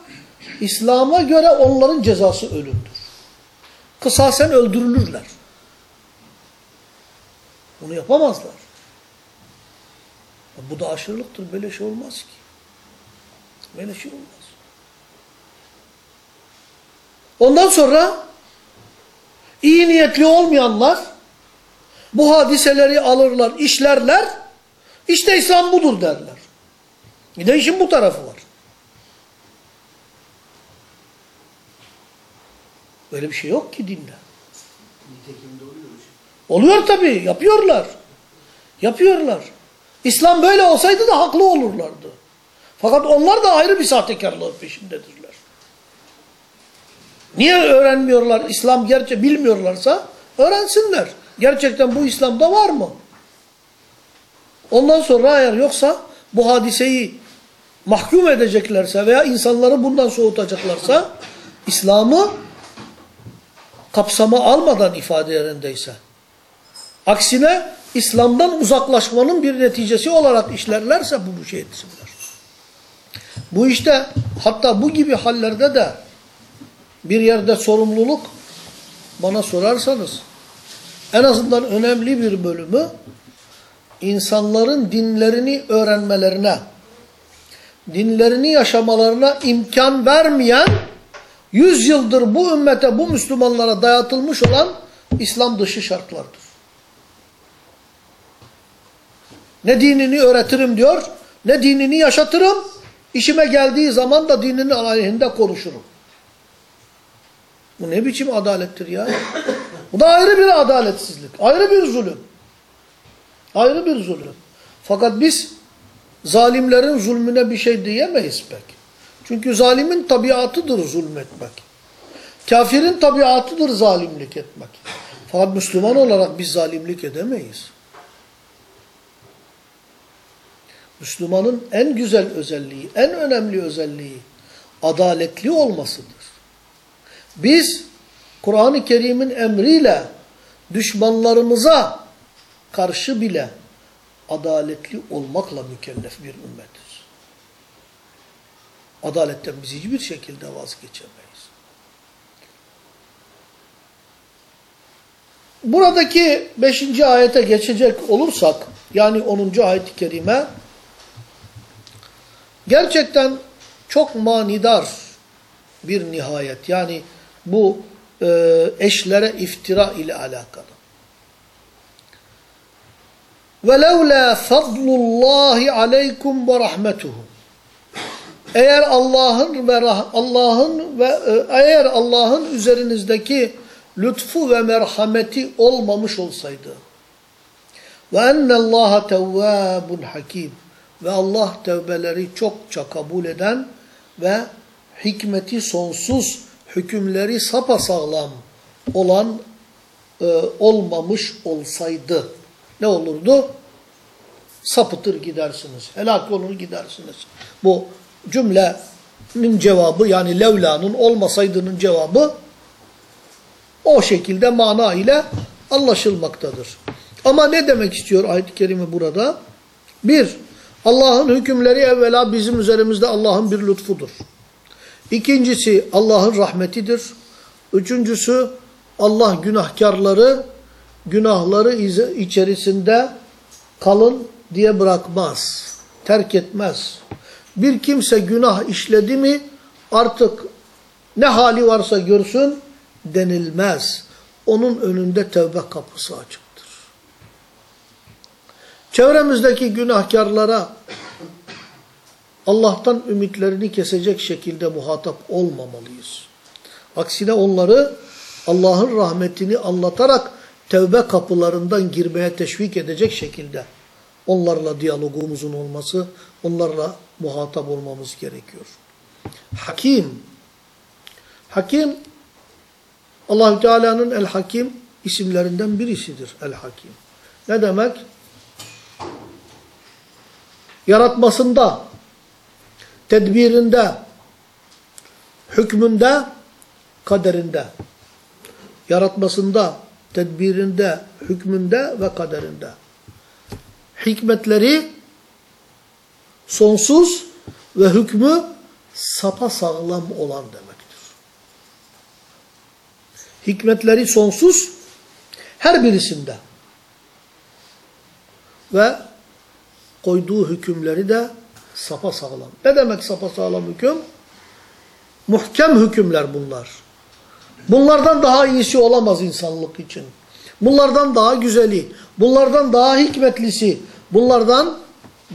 İslam'a göre onların cezası ölümdür. Kısasen öldürülürler. Bunu yapamazlar. Bu da aşırılıktır. Böyle şey olmaz ki. Böyle şey olmaz. Ondan sonra iyi niyetli olmayanlar bu hadiseleri alırlar, işlerler. İşte İslam budur derler. Bir de işin bu tarafı var. Böyle bir şey yok ki dinde. Oluyor tabii, yapıyorlar. Yapıyorlar. İslam böyle olsaydı da haklı olurlardı. Fakat onlar da ayrı bir sahtekarlığın peşindedirler. Niye öğrenmiyorlar? İslam gerçek bilmiyorlarsa öğrensinler. Gerçekten bu İslam'da var mı? Ondan sonra eğer yoksa bu hadiseyi mahkum edeceklerse veya insanları bundan soğutacaklarsa İslam'ı kapsama almadan ifade yerindeyse. Aksine İslam'dan uzaklaşmanın bir neticesi olarak işlerlerse bu, şey etsinler. Bu işte hatta bu gibi hallerde de bir yerde sorumluluk bana sorarsanız en azından önemli bir bölümü insanların dinlerini öğrenmelerine, dinlerini yaşamalarına imkan vermeyen, yüz yıldır bu ümmete, bu Müslümanlara dayatılmış olan İslam dışı şartlardır. Ne dinini öğretirim diyor, ne dinini yaşatırım, işime geldiği zaman da dininin aleyhinde konuşurum. Bu ne biçim adalettir ya? Bu da ayrı bir adaletsizlik, ayrı bir zulüm. Ayrı bir zulüm. Fakat biz zalimlerin zulmüne bir şey diyemeyiz pek. Çünkü zalimin tabiatıdır zulmetmek. Kafirin tabiatıdır zalimlik etmek. Fakat Müslüman olarak biz zalimlik edemeyiz. Müslümanın en güzel özelliği, en önemli özelliği adaletli olmasıdır. Biz Kur'an-ı Kerim'in emriyle düşmanlarımıza karşı bile adaletli olmakla mükellef bir ümmetiz. Adaletten biz hiçbir şekilde vazgeçemeyiz. Buradaki 5. ayete geçecek olursak, yani 10. ayet-i kerime, gerçekten çok manidar bir nihayet. Yani bu e, eşlere iftira ile alakalı. وَلَوْلَا فَضْلُ اللّٰهِ عَلَيْكُمْ وَرَحْمَتُهُ Eğer Allah'ın ve Allah'ın ve e, eğer Allah'ın üzerinizdeki lütfu ve merhameti olmamış olsaydı ve enne Allah tevvabun hakim ve Allah tevbeleri çokça kabul eden ve hikmeti sonsuz hükümleri sapasağlam olan e, olmamış olsaydı ne olurdu? Sapıtır gidersiniz. Helak olur gidersiniz. Bu cümlenin cevabı yani levlanın olmasaydının cevabı o şekilde mana ile anlaşılmaktadır. Ama ne demek istiyor ayet-i kerime burada? Bir, Allah'ın hükümleri evvela bizim üzerimizde Allah'ın bir lütfudur. İkincisi Allah'ın rahmetidir. Üçüncüsü Allah günahkarları günahları içerisinde kalın diye bırakmaz. Terk etmez. Bir kimse günah işledi mi artık ne hali varsa görsün denilmez. Onun önünde tevbe kapısı açıktır. Çevremizdeki günahkarlara Allah'tan ümitlerini kesecek şekilde muhatap olmamalıyız. Aksine onları Allah'ın rahmetini anlatarak tevbe kapılarından girmeye teşvik edecek şekilde onlarla diyalogumuzun olması, onlarla muhatap olmamız gerekiyor. Hakim. Hakim Allahü Teala'nın El Hakim isimlerinden birisidir El Hakim. Ne demek? Yaratmasında, tedbirinde, hükmünde, kaderinde. Yaratmasında, tedbirinde, hükmünde ve kaderinde. Hikmetleri sonsuz ve hükmü sapasağlam olan demektir. Hikmetleri sonsuz her birisinde. Ve koyduğu hükümleri de sapasağlam. Ne demek sapasağlam hüküm? Muhkem hükümler bunlar. Bunlardan daha iyisi olamaz insanlık için. Bunlardan daha güzeli, bunlardan daha hikmetlisi, bunlardan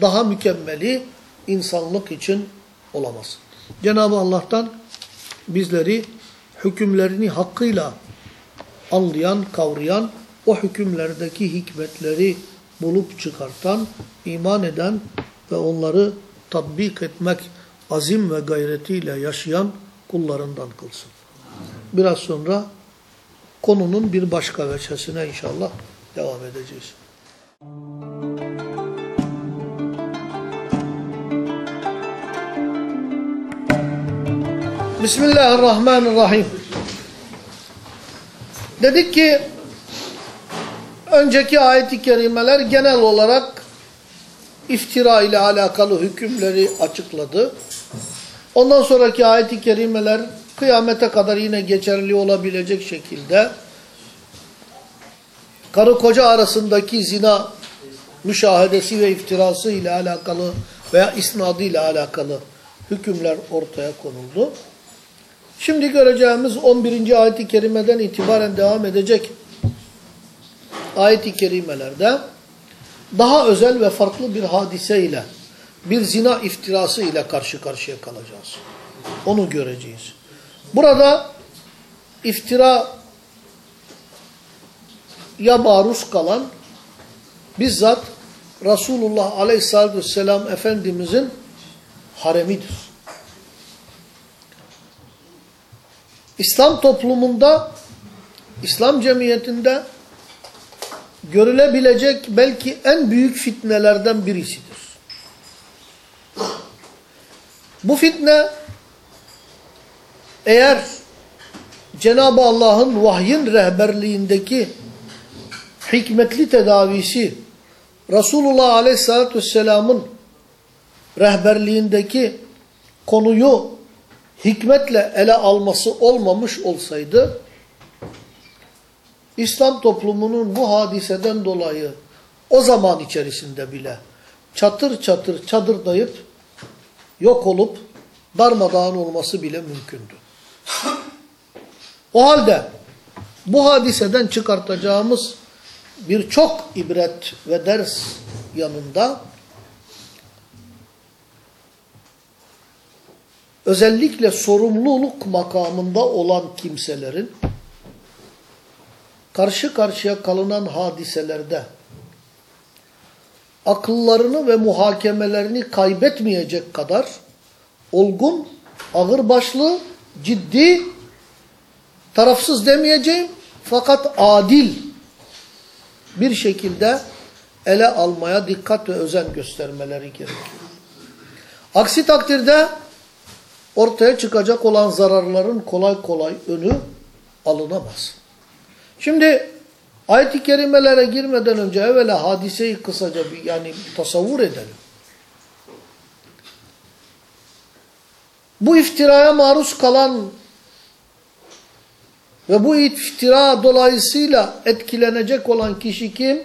daha mükemmeli insanlık için olamaz. Cenab-ı Allah'tan bizleri hükümlerini hakkıyla anlayan, kavrayan, o hükümlerdeki hikmetleri bulup çıkartan, iman eden ve onları tatbik etmek azim ve gayretiyle yaşayan kullarından kılsın. Biraz sonra konunun bir başka veçesine inşallah devam edeceğiz. Bismillahirrahmanirrahim. Dedik ki önceki ayet-i kerimeler genel olarak iftira ile alakalı hükümleri açıkladı. Ondan sonraki ayet-i kerimeler kıyamete kadar yine geçerli olabilecek şekilde karı koca arasındaki zina müşahedesi ve iftirası ile alakalı veya isnadı ile alakalı hükümler ortaya konuldu. Şimdi göreceğimiz 11. ayet-i kerimeden itibaren devam edecek ayet-i kerimelerde daha özel ve farklı bir hadise ile bir zina iftirası ile karşı karşıya kalacağız. Onu göreceğiz. Burada iftira ya maruz kalan bizzat Resulullah Aleyhisselatü Vesselam Efendimizin haremidir. İslam toplumunda, İslam cemiyetinde görülebilecek belki en büyük fitnelerden birisidir. Bu fitne eğer Cenab-ı Allah'ın vahyin rehberliğindeki hikmetli tedavisi Resulullah Aleyhisselatü Vesselam'ın rehberliğindeki konuyu hikmetle ele alması olmamış olsaydı İslam toplumunun bu hadiseden dolayı o zaman içerisinde bile çatır çatır çadırdayıp yok olup darmadağın olması bile mümkündü. O halde bu hadiseden çıkartacağımız birçok ibret ve ders yanında özellikle sorumluluk makamında olan kimselerin karşı karşıya kalınan hadiselerde akıllarını ve muhakemelerini kaybetmeyecek kadar olgun, ağırbaşlı, ciddi, tarafsız demeyeceğim fakat adil bir şekilde ele almaya dikkat ve özen göstermeleri gerekiyor. Aksi takdirde ortaya çıkacak olan zararların kolay kolay önü alınamaz. Şimdi ayet-i kerimelere girmeden önce evvela hadiseyi kısaca bir yani tasavvur edelim. Bu iftiraya maruz kalan ve bu iftira dolayısıyla etkilenecek olan kişi kim?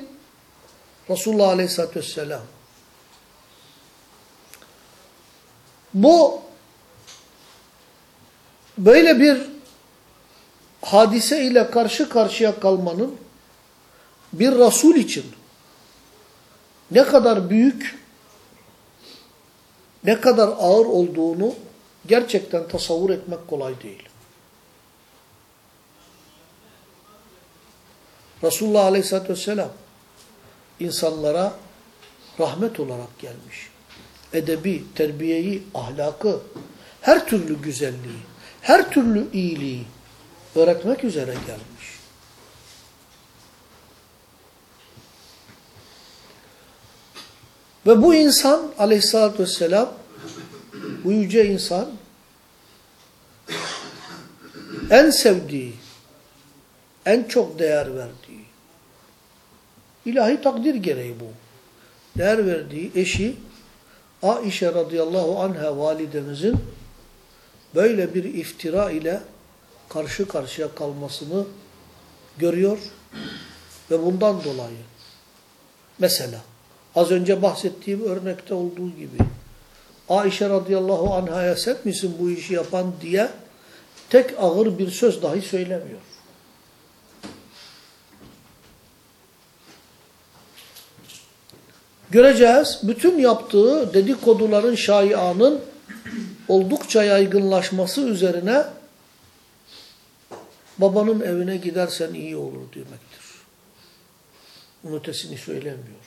Resulullah Aleyhisselatü Vesselam. Bu böyle bir hadise ile karşı karşıya kalmanın bir Resul için ne kadar büyük, ne kadar ağır olduğunu gerçekten tasavvur etmek kolay değil. Resulullah Aleyhisselatü Vesselam insanlara rahmet olarak gelmiş. Edebi, terbiyeyi, ahlakı, her türlü güzelliği, her türlü iyiliği öğretmek üzere gelmiş. Ve bu insan aleyhissalatü vesselam, bu yüce insan en sevdiği, en çok değer verdiği, ilahi takdir gereği bu. Değer verdiği eşi Aişe radıyallahu anha validemizin böyle bir iftira ile karşı karşıya kalmasını görüyor ve bundan dolayı mesela az önce bahsettiğim örnekte olduğu gibi Aişe radıyallahu anhaya sen misin bu işi yapan diye tek ağır bir söz dahi söylemiyor. Göreceğiz bütün yaptığı dedikoduların şaianın oldukça yaygınlaşması üzerine babanın evine gidersen iyi olur demektir. Bunun ötesini söylemiyor.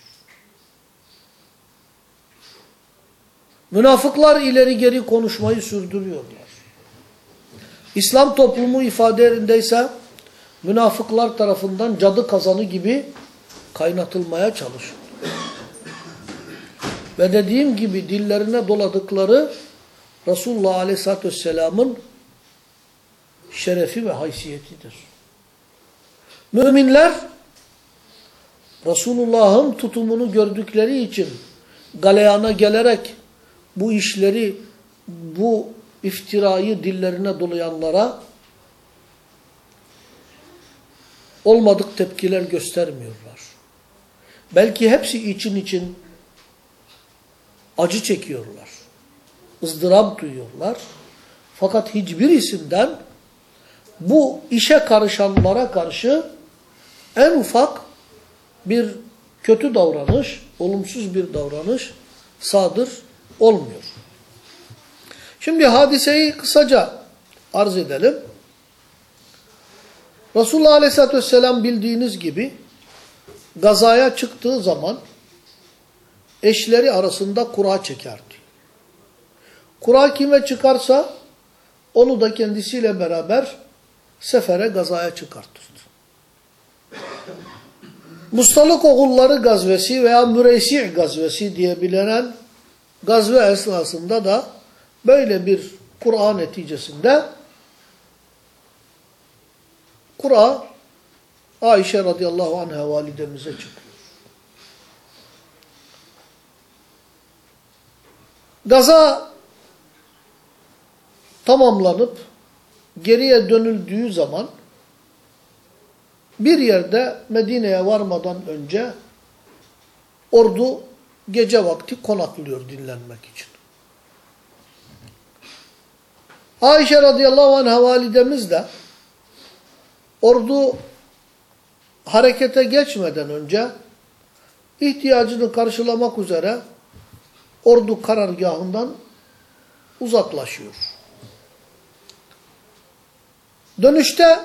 Münafıklar ileri geri konuşmayı sürdürüyorlar. İslam toplumu ifadelerindeyse münafıklar tarafından cadı kazanı gibi kaynatılmaya çalışıyor. Ve dediğim gibi dillerine doladıkları Resulullah Aleyhisselatü Vesselam'ın şerefi ve haysiyetidir. Müminler Resulullah'ın tutumunu gördükleri için galeyana gelerek bu işleri, bu iftirayı dillerine dolayanlara olmadık tepkiler göstermiyorlar. Belki hepsi için için acı çekiyorlar. ızdırap duyuyorlar. Fakat hiçbirisinden bu işe karışanlara karşı en ufak bir kötü davranış, olumsuz bir davranış sadır olmuyor. Şimdi hadiseyi kısaca arz edelim. Resulullah Aleyhisselatü Vesselam bildiğiniz gibi gazaya çıktığı zaman eşleri arasında kura çekerdi. Kura kime çıkarsa onu da kendisiyle beraber sefere gazaya çıkartırdı. Mustalık oğulları gazvesi veya Müreysi gazvesi diye bilinen gazve esnasında da böyle bir Kur'a neticesinde Kur'a Ayşe radıyallahu anha validemize çıkıyor. Gaza tamamlanıp geriye dönüldüğü zaman bir yerde Medine'ye varmadan önce ordu gece vakti konaklıyor dinlenmek için. Ayşe radıyallahu anha validemiz de ordu harekete geçmeden önce ihtiyacını karşılamak üzere ordu karargahından uzaklaşıyor. Dönüşte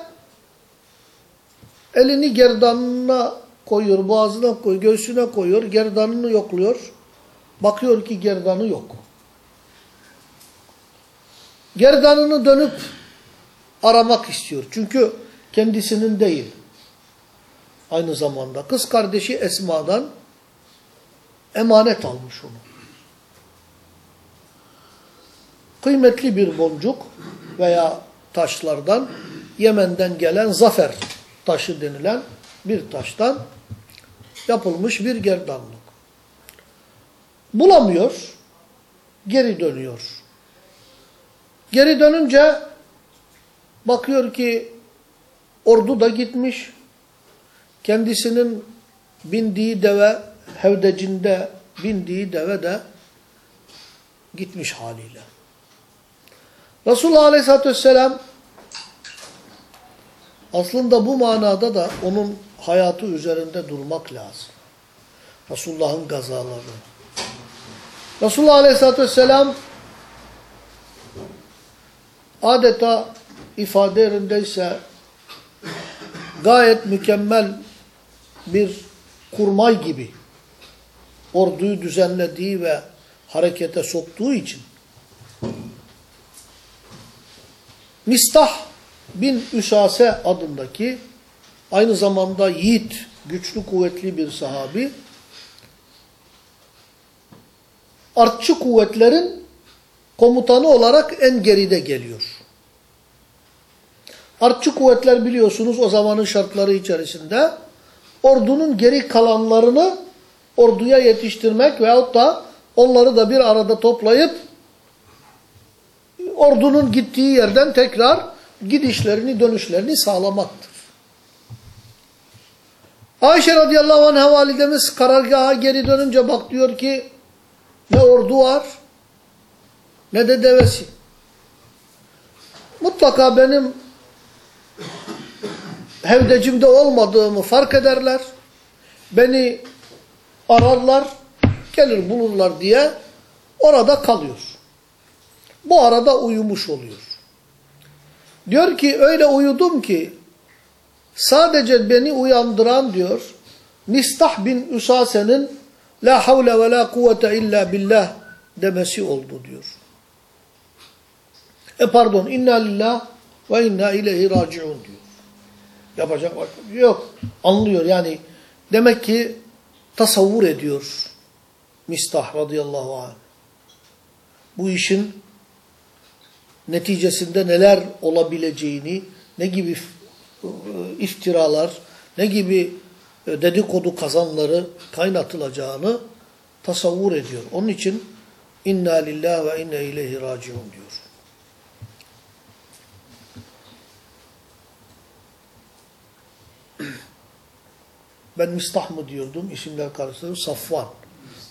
elini gerdanına koyuyor, boğazına koyuyor, göğsüne koyuyor, gerdanını yokluyor. Bakıyor ki gerdanı yok. Gerdanını dönüp aramak istiyor. Çünkü kendisinin değil. Aynı zamanda kız kardeşi Esma'dan emanet almış onu. Kıymetli bir boncuk veya taşlardan Yemen'den gelen zafer taşı denilen bir taştan yapılmış bir gerdanlık. Bulamıyor, geri dönüyor. Geri dönünce bakıyor ki ordu da gitmiş, kendisinin bindiği deve, hevdecinde bindiği deve de gitmiş haliyle. Resulullah Aleyhisselatü Vesselam aslında bu manada da onun hayatı üzerinde durmak lazım. Resulullah'ın gazaları. Resulullah Aleyhisselatü Vesselam adeta ifade yerindeyse gayet mükemmel bir kurmay gibi orduyu düzenlediği ve harekete soktuğu için Mistah bin Üsase adındaki aynı zamanda yiğit, güçlü, kuvvetli bir sahabi artçı kuvvetlerin komutanı olarak en geride geliyor. Artçı kuvvetler biliyorsunuz o zamanın şartları içerisinde ordunun geri kalanlarını orduya yetiştirmek veyahut da onları da bir arada toplayıp ordunun gittiği yerden tekrar gidişlerini dönüşlerini sağlamaktır. Ayşe radıyallahu anh validemiz karargaha geri dönünce bak diyor ki ne ordu var ne de devesi. Mutlaka benim hevdecimde olmadığımı fark ederler. Beni ararlar, gelir bulurlar diye orada kalıyor. Bu arada uyumuş oluyor. Diyor ki öyle uyudum ki sadece beni uyandıran diyor Mistah bin Üsase'nin La havle ve la kuvvete illa billah demesi oldu diyor. E pardon inna lillah ve inna ileyhi raciun diyor. Yapacak başka bir şey yok. Anlıyor yani. Demek ki tasavvur ediyor Mistah radıyallahu anh. Bu işin neticesinde neler olabileceğini, ne gibi iftiralar, ne gibi dedikodu kazanları kaynatılacağını tasavvur ediyor. Onun için inna lillahi ve inna ileyhi raciun diyor. [CLEARS THROAT] Ben Mistah mı diyordum? İsimler karıştırdım. Safvan.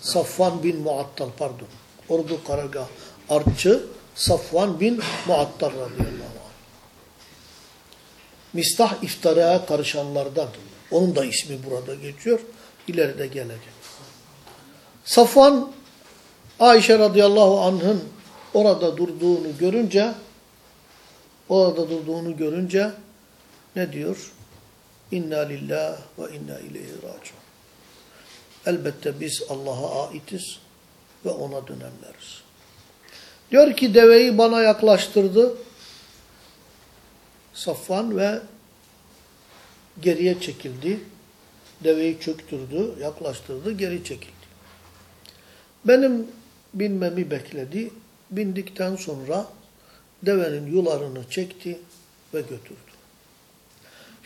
Safvan bin Muattal pardon. Ordu karargah artçı Safvan bin Muattal radıyallahu anh. Mistah iftaraya karışanlardan. Onun da ismi burada geçiyor. İleride gelecek. Safvan Ayşe radıyallahu anh'ın orada durduğunu görünce orada durduğunu görünce ne diyor? İnna lillah ve inna ileyhi raciun. Elbette biz Allah'a aitiz ve ona dönenleriz. Diyor ki deveyi bana yaklaştırdı Safvan ve geriye çekildi. Deveyi çöktürdü, yaklaştırdı, geri çekildi. Benim binmemi bekledi. bindikten sonra devenin yularını çekti ve götürdü.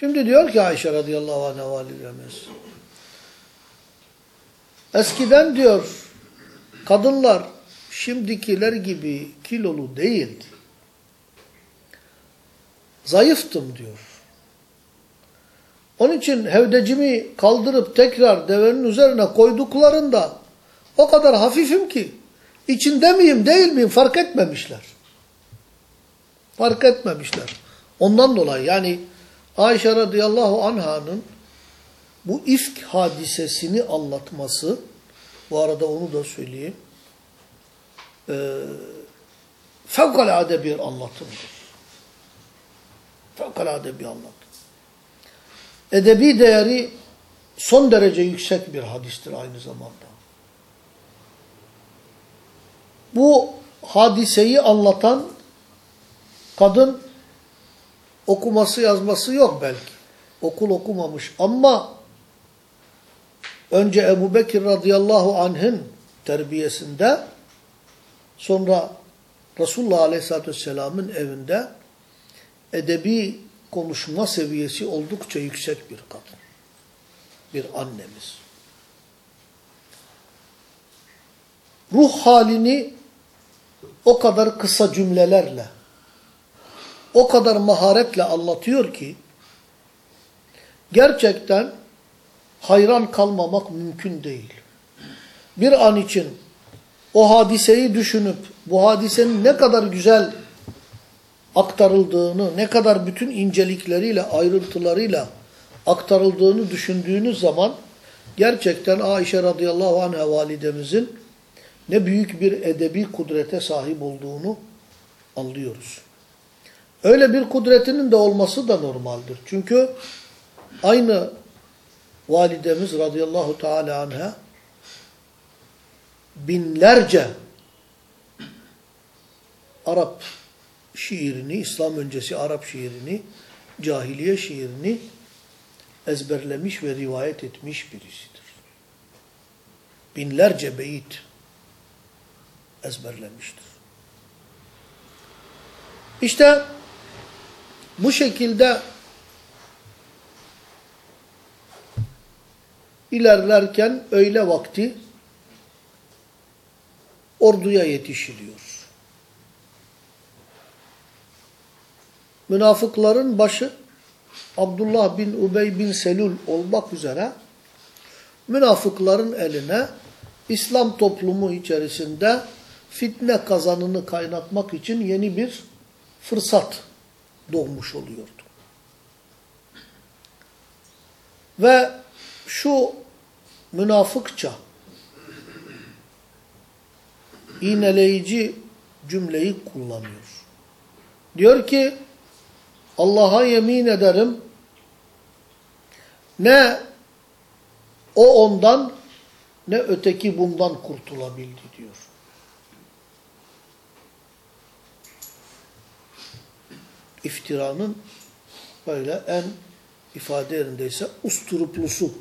Şimdi diyor ki Ayşe radıyallahu anh validemiz, eskiden diyor kadınlar şimdikiler gibi kilolu değildi. Zayıftım diyor. Onun için hevdecimi kaldırıp tekrar devenin üzerine koyduklarında o kadar hafifim ki içinde miyim değil miyim fark etmemişler. Fark etmemişler. Ondan dolayı yani Ayşe radıyallahu anh'ın bu ifk hadisesini anlatması, bu arada onu da söyleyeyim, e, fevkalade bir anlatımdır. Fevkalade bir anlatım. Edebi değeri son derece yüksek bir hadistir aynı zamanda. Bu hadiseyi anlatan kadın okuması yazması yok belki. Okul okumamış ama önce Ebu Bekir radıyallahu anh'ın terbiyesinde sonra Resulullah aleyhissalatü vesselamın evinde edebi konuşma seviyesi oldukça yüksek bir kadın. Bir annemiz. Ruh halini o kadar kısa cümlelerle, o kadar maharetle anlatıyor ki, gerçekten hayran kalmamak mümkün değil. Bir an için o hadiseyi düşünüp, bu hadisenin ne kadar güzel aktarıldığını, ne kadar bütün incelikleriyle, ayrıntılarıyla aktarıldığını düşündüğünüz zaman gerçekten Ayşe radıyallahu anh validemizin ne büyük bir edebi kudrete sahip olduğunu anlıyoruz. Öyle bir kudretinin de olması da normaldir. Çünkü aynı validemiz radıyallahu teala anha binlerce Arap şiirini, İslam öncesi Arap şiirini, cahiliye şiirini ezberlemiş ve rivayet etmiş birisidir. Binlerce beyit ezberlemiştir. İşte bu şekilde ilerlerken öğle vakti orduya yetişiliyor. Münafıkların başı Abdullah bin Ubey bin Selul olmak üzere münafıkların eline İslam toplumu içerisinde fitne kazanını kaynatmak için yeni bir fırsat doğmuş oluyordu. Ve şu münafıkça iğneleyici cümleyi kullanıyor. Diyor ki Allah'a yemin ederim ne o ondan ne öteki bundan kurtulabildi diyor. İftiranın böyle en ifade yerindeyse usturuplusu.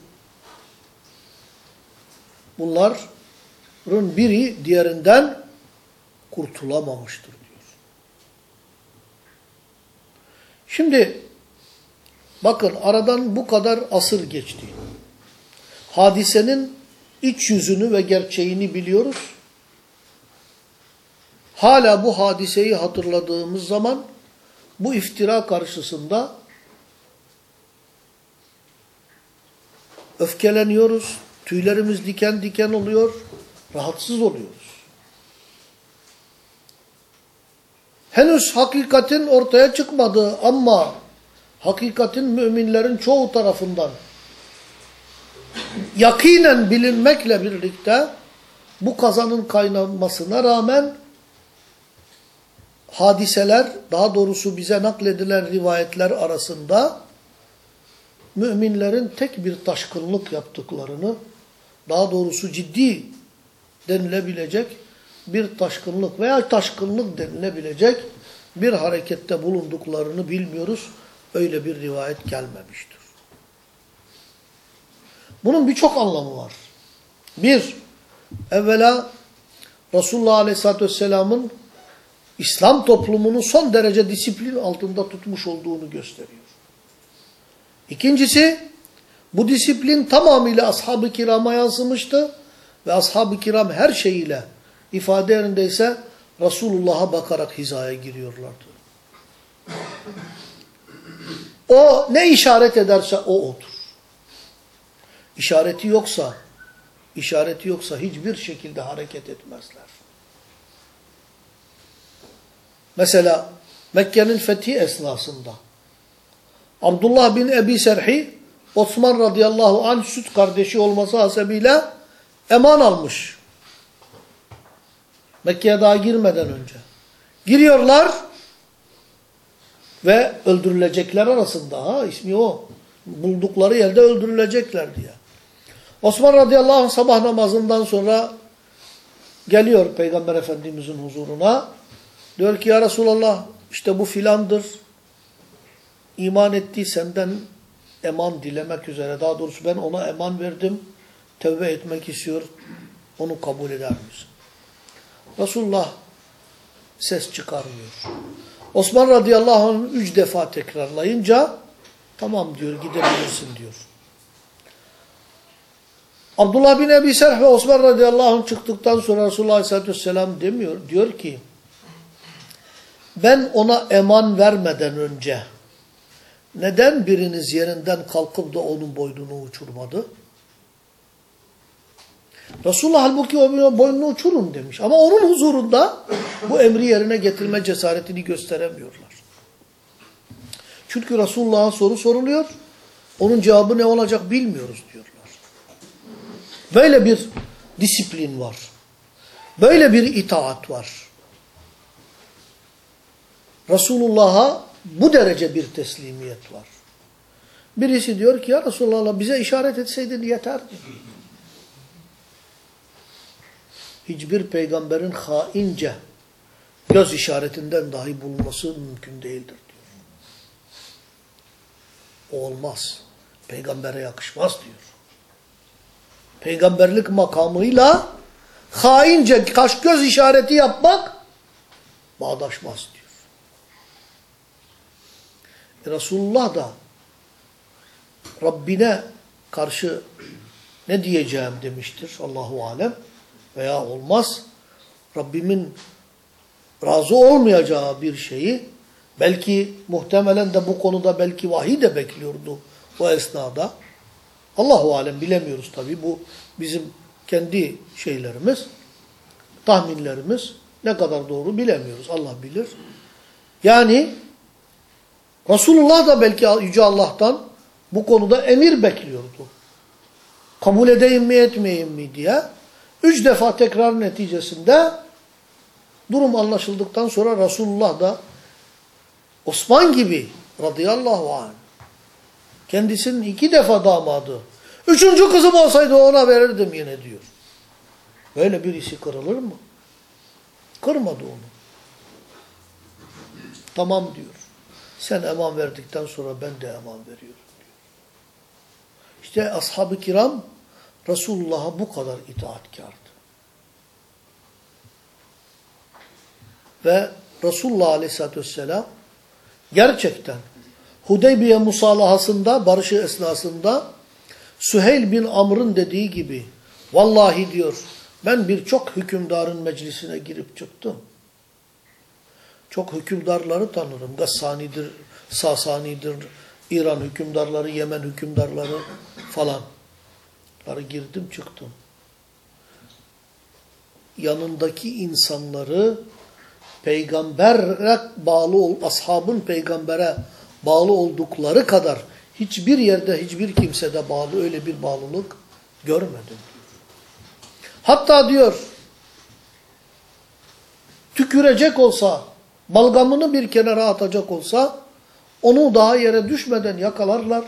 Bunların biri diğerinden kurtulamamıştır diyor. Şimdi bakın aradan bu kadar asır geçti. Hadisenin iç yüzünü ve gerçeğini biliyoruz. Hala bu hadiseyi hatırladığımız zaman bu iftira karşısında öfkeleniyoruz, tüylerimiz diken diken oluyor, rahatsız oluyoruz. Henüz hakikatin ortaya çıkmadığı ama hakikatin müminlerin çoğu tarafından yakinen bilinmekle birlikte bu kazanın kaynanmasına rağmen hadiseler, daha doğrusu bize nakledilen rivayetler arasında müminlerin tek bir taşkınlık yaptıklarını, daha doğrusu ciddi denilebilecek bir taşkınlık veya taşkınlık denilebilecek bir harekette bulunduklarını bilmiyoruz. Öyle bir rivayet gelmemiştir. Bunun birçok anlamı var. Bir, evvela Resulullah Aleyhisselatü Vesselam'ın İslam toplumunu son derece disiplin altında tutmuş olduğunu gösteriyor. İkincisi, bu disiplin tamamıyla ashab-ı kirama yansımıştı ve ashab-ı kiram her şeyiyle ifade yerindeyse Resulullah'a bakarak hizaya giriyorlardı. O ne işaret ederse o odur. İşareti yoksa, işareti yoksa hiçbir şekilde hareket etmezler. Mesela Mekke'nin fethi esnasında Abdullah bin Ebi Serhi Osman radıyallahu anh süt kardeşi olması hasebiyle eman almış. Mekke'ye daha girmeden önce. Giriyorlar ve öldürülecekler arasında. Ha, ismi o. Buldukları yerde öldürülecekler diye. Osman radıyallahu anh sabah namazından sonra geliyor Peygamber Efendimizin huzuruna. Diyor ki ya Resulallah işte bu filandır. İman etti senden eman dilemek üzere. Daha doğrusu ben ona eman verdim. Tevbe etmek istiyor. Onu kabul eder misin? Resulullah ses çıkarmıyor. Osman radıyallahu anh üç defa tekrarlayınca tamam diyor gidebilirsin diyor. Abdullah bin Ebi Serh ve Osman radıyallahu anh çıktıktan sonra Resulullah aleyhissalatü vesselam demiyor. Diyor ki ben ona eman vermeden önce neden biriniz yerinden kalkıp da onun boynunu uçurmadı? Resulullah halbuki o boynunu uçurun demiş. Ama onun huzurunda bu emri yerine getirme cesaretini gösteremiyorlar. Çünkü Resulullah'a soru soruluyor. Onun cevabı ne olacak bilmiyoruz diyorlar. Böyle bir disiplin var. Böyle bir itaat var. Resulullah'a bu derece bir teslimiyet var. Birisi diyor ki ya Resulallah bize işaret etseydin yeterdi. Hiçbir peygamberin haince göz işaretinden dahi bulunması mümkün değildir diyor. Olmaz. Peygambere yakışmaz diyor. Peygamberlik makamıyla haince kaş göz işareti yapmak bağdaşmaz diyor. E Resulullah da Rabbine karşı ne diyeceğim demiştir Allahu Alem veya olmaz. Rabbimin razı olmayacağı bir şeyi belki muhtemelen de bu konuda belki vahiy de bekliyordu o esnada. Allahu Alem bilemiyoruz tabi bu bizim kendi şeylerimiz, tahminlerimiz ne kadar doğru bilemiyoruz. Allah bilir. Yani Resulullah da belki Yüce Allah'tan bu konuda emir bekliyordu. Kabul edeyim mi etmeyeyim mi diye. Üç defa tekrar neticesinde durum anlaşıldıktan sonra Resulullah da Osman gibi radıyallahu anh kendisinin iki defa damadı. Üçüncü kızım olsaydı ona verirdim yine diyor. Böyle birisi kırılır mı? Kırmadı onu. Tamam diyor. Sen eman verdikten sonra ben de eman veriyorum diyor. İşte ashab-ı kiram Resulullah'a bu kadar itaatkardı. Ve Resulullah aleyhissalatü vesselam gerçekten Hudeybiye musalahasında, barışı esnasında Süheyl bin Amr'ın dediği gibi vallahi diyor ben birçok hükümdarın meclisine girip çıktım. Çok hükümdarları tanırım. Gassani'dir, Sasani'dir, İran hükümdarları, Yemen hükümdarları falan. Girdim çıktım. Yanındaki insanları peygambere bağlı, ashabın peygambere bağlı oldukları kadar hiçbir yerde, hiçbir kimsede bağlı öyle bir bağlılık görmedim. Hatta diyor, tükürecek olsa, balgamını bir kenara atacak olsa, onu daha yere düşmeden yakalarlar,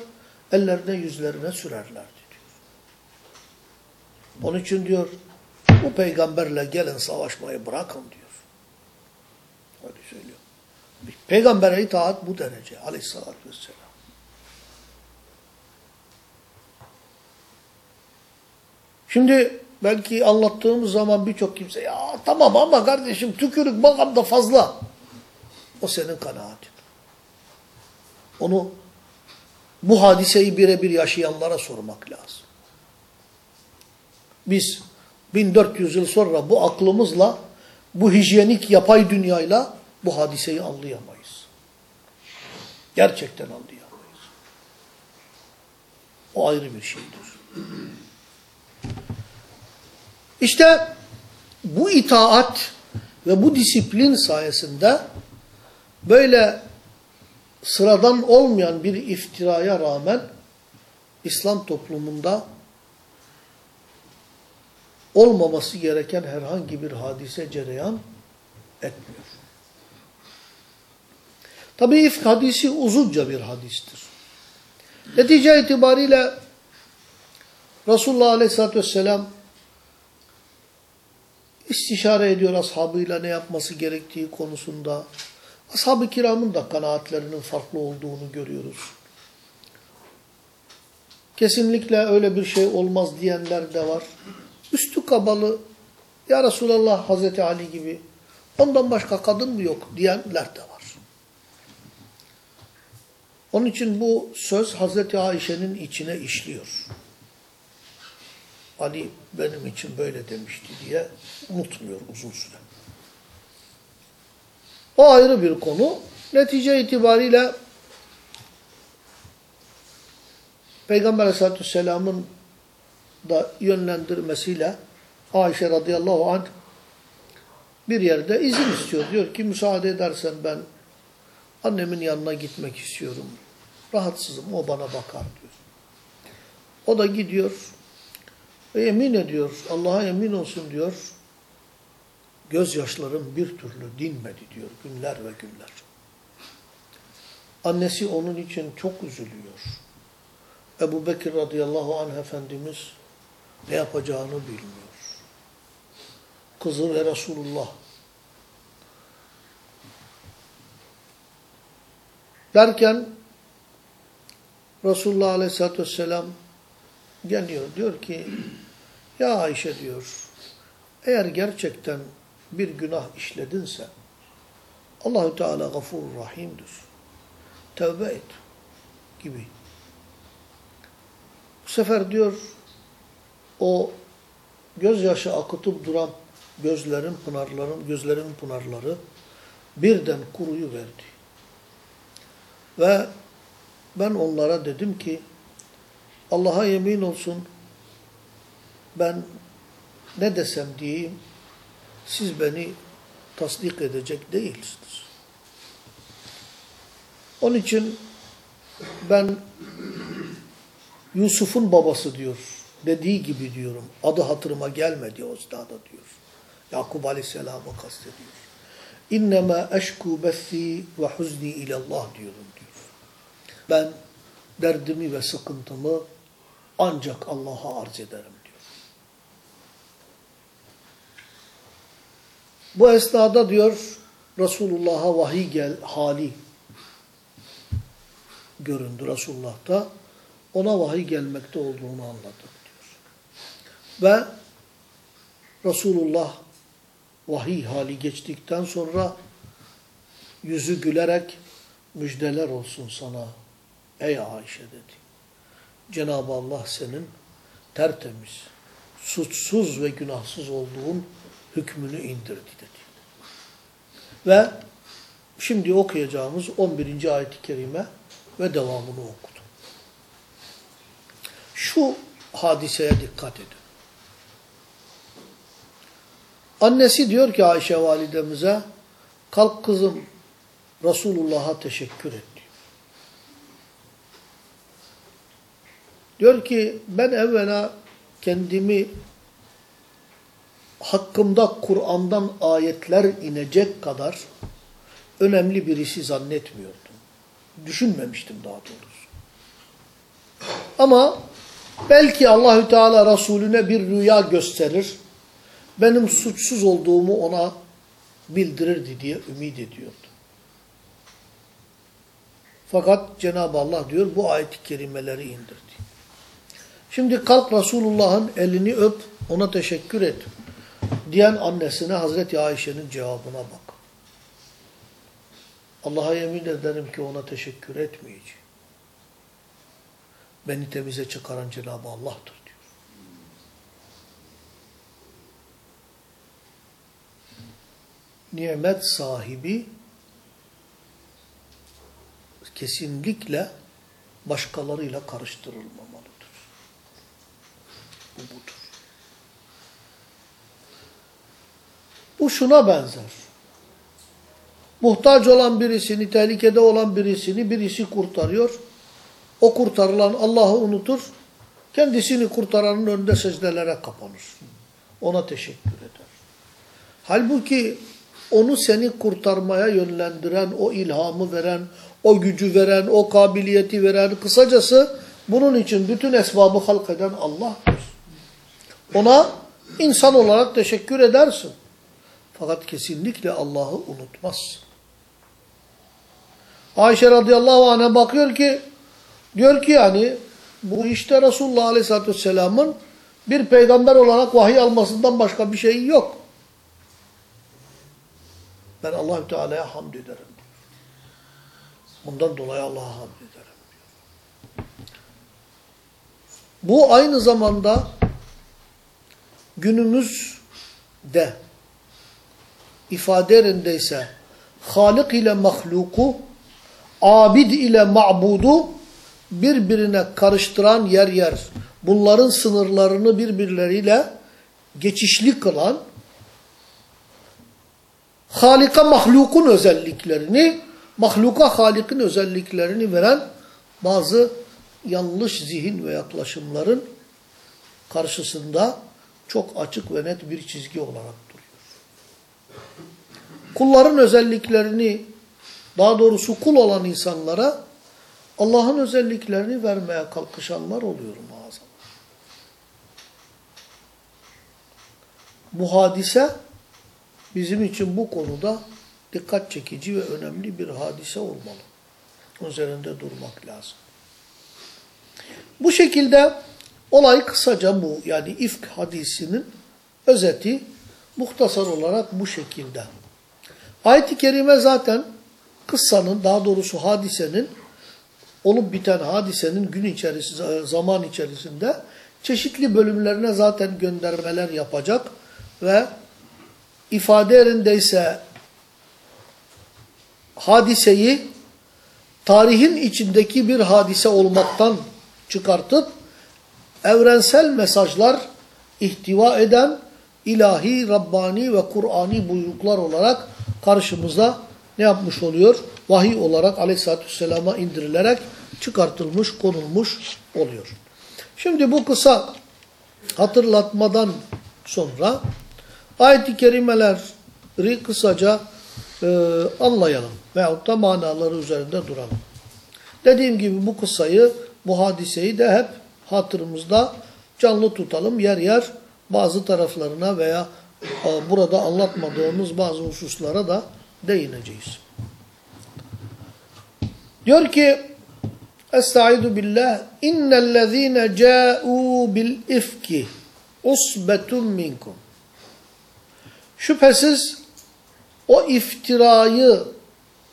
ellerine yüzlerine sürerler. Onun için diyor, bu peygamberle gelin savaşmayı bırakın diyor. Öyle söylüyor. Peygambere itaat bu derece aleyhissalatü vesselam. Şimdi belki anlattığımız zaman birçok kimse ya tamam ama kardeşim tükürük makam da fazla. O senin kanaatin. Onu bu hadiseyi birebir yaşayanlara sormak lazım. Biz 1400 yıl sonra bu aklımızla, bu hijyenik yapay dünyayla bu hadiseyi anlayamayız. Gerçekten anlayamayız. O ayrı bir şeydir. İşte bu itaat ve bu disiplin sayesinde böyle sıradan olmayan bir iftiraya rağmen İslam toplumunda olmaması gereken herhangi bir hadise cereyan etmiyor. Tabi ifk hadisi uzunca bir hadistir. Netice itibariyle Resulullah Aleyhisselatü Vesselam istişare ediyor ashabıyla ne yapması gerektiği konusunda. Ashab-ı kiramın da kanaatlerinin farklı olduğunu görüyoruz. Kesinlikle öyle bir şey olmaz diyenler de var. Üstü kabalı, ya Resulallah Hazreti Ali gibi ondan başka kadın mı yok diyenler de var. Onun için bu söz Hazreti Ayşe'nin içine işliyor. Ali benim için böyle demişti diye unutmuyor uzun süre. O ayrı bir konu. Netice itibariyle Peygamber Aleyhisselatü Vesselam'ın da yönlendirmesiyle Ayşe radıyallahu anh bir yerde izin istiyor. Diyor ki müsaade edersen ben annemin yanına gitmek istiyorum. Rahatsızım o bana bakar diyor. O da gidiyor ve yemin ediyor Allah'a yemin olsun diyor gözyaşlarım bir türlü dinmedi diyor günler ve günler. Annesi onun için çok üzülüyor. Ebu Bekir radıyallahu anh Efendimiz ne yapacağını bilmiyor. Kızı ve Resulullah. Derken Resulullah aleyhissalatü vesselam geliyor. Diyor ki ya Ayşe diyor eğer gerçekten bir günah işledinse Allahü Teala gafur rahimdir. Tevbe et gibi. Bu sefer diyor o gözyaşı akıtıp duran gözlerin pınarların, gözlerin pınarları birden kuruyu verdi. Ve ben onlara dedim ki Allah'a yemin olsun ben ne desem diyeyim siz beni tasdik edecek değilsiniz. Onun için ben Yusuf'un babası diyor. Dediği gibi diyorum. Adı hatırıma gelmedi o esnada diyor. Yakub Aleyhisselam'ı kastediyor. İnnemâ eşkû bethî ve huzni ilallah diyorum diyor. Ben derdimi ve sıkıntımı ancak Allah'a arz ederim diyor. Bu esnada diyor Resulullah'a vahiy gel hali göründü Resulullah'ta. Ona vahiy gelmekte olduğunu anladık diyor. Ve Resulullah vahiy hali geçtikten sonra yüzü gülerek müjdeler olsun sana ey Ayşe dedi. Cenab-ı Allah senin tertemiz, suçsuz ve günahsız olduğun hükmünü indirdi dedi. Ve şimdi okuyacağımız 11. ayet-i kerime ve devamını okudu. Şu hadiseye dikkat edin. Annesi diyor ki Ayşe validemize, kalk kızım Resulullah'a teşekkür et diyor. Diyor ki ben evvela kendimi hakkımda Kur'an'dan ayetler inecek kadar önemli birisi zannetmiyordum. Düşünmemiştim daha doğrusu. Ama belki Allahü Teala Resulüne bir rüya gösterir, benim suçsuz olduğumu ona bildirirdi diye ümit ediyordu. Fakat Cenab-ı Allah diyor bu ayet-i kerimeleri indirdi. Şimdi kalk Resulullah'ın elini öp, ona teşekkür et. Diyen annesine Hazreti Ayşe'nin cevabına bak. Allah'a yemin ederim ki ona teşekkür etmeyeceğim. Beni temize çıkaran Cenab-ı Allah'tır Nimet sahibi kesinlikle başkalarıyla karıştırılmamalıdır. Bu budur. Bu şuna benzer. Muhtaç olan birisini, tehlikede olan birisini birisi kurtarıyor. O kurtarılan Allah'ı unutur. Kendisini kurtaranın önünde secdelere kapanır. Ona teşekkür eder. Halbuki onu seni kurtarmaya yönlendiren, o ilhamı veren, o gücü veren, o kabiliyeti veren, kısacası bunun için bütün esbabı halk eden Allah'tır. Ona insan olarak teşekkür edersin. Fakat kesinlikle Allah'ı unutmazsın. Ayşe radıyallahu anh'a bakıyor ki, diyor ki yani bu işte Resulullah aleyhissalatü vesselamın bir peygamber olarak vahiy almasından başka bir şey yok. Ben Allahü Teala'ya hamd ederim. Bundan dolayı Allah'a hamd ederim. Bu aynı zamanda günümüzde ifade yerindeyse Halik ile mahluku, abid ile ma'budu birbirine karıştıran yer yer bunların sınırlarını birbirleriyle geçişli kılan Halika mahlukun özelliklerini, mahluka Halik'in özelliklerini veren bazı yanlış zihin ve yaklaşımların karşısında çok açık ve net bir çizgi olarak duruyor. Kulların özelliklerini, daha doğrusu kul olan insanlara Allah'ın özelliklerini vermeye kalkışanlar oluyor mağazam. Bu hadise bizim için bu konuda dikkat çekici ve önemli bir hadise olmalı. Üzerinde durmak lazım. Bu şekilde olay kısaca bu. Yani ifk hadisinin özeti muhtasar olarak bu şekilde. Ayet-i Kerime zaten kıssanın daha doğrusu hadisenin olup biten hadisenin gün içerisinde, zaman içerisinde çeşitli bölümlerine zaten göndermeler yapacak ve ifade yerindeyse hadiseyi tarihin içindeki bir hadise olmaktan çıkartıp evrensel mesajlar ihtiva eden ilahi, Rabbani ve Kur'ani buyruklar olarak karşımıza ne yapmış oluyor? Vahiy olarak aleyhissalatü vesselama indirilerek çıkartılmış, konulmuş oluyor. Şimdi bu kısa hatırlatmadan sonra ayet-i kerimeleri kısaca e, anlayalım veyahut da manaları üzerinde duralım. Dediğim gibi bu kıssayı, bu hadiseyi de hep hatırımızda canlı tutalım. Yer yer bazı taraflarına veya e, burada anlatmadığımız bazı hususlara da değineceğiz. Diyor ki Estaizu billah innellezine ca'u bil ifki usbetun minkum Şüphesiz o iftirayı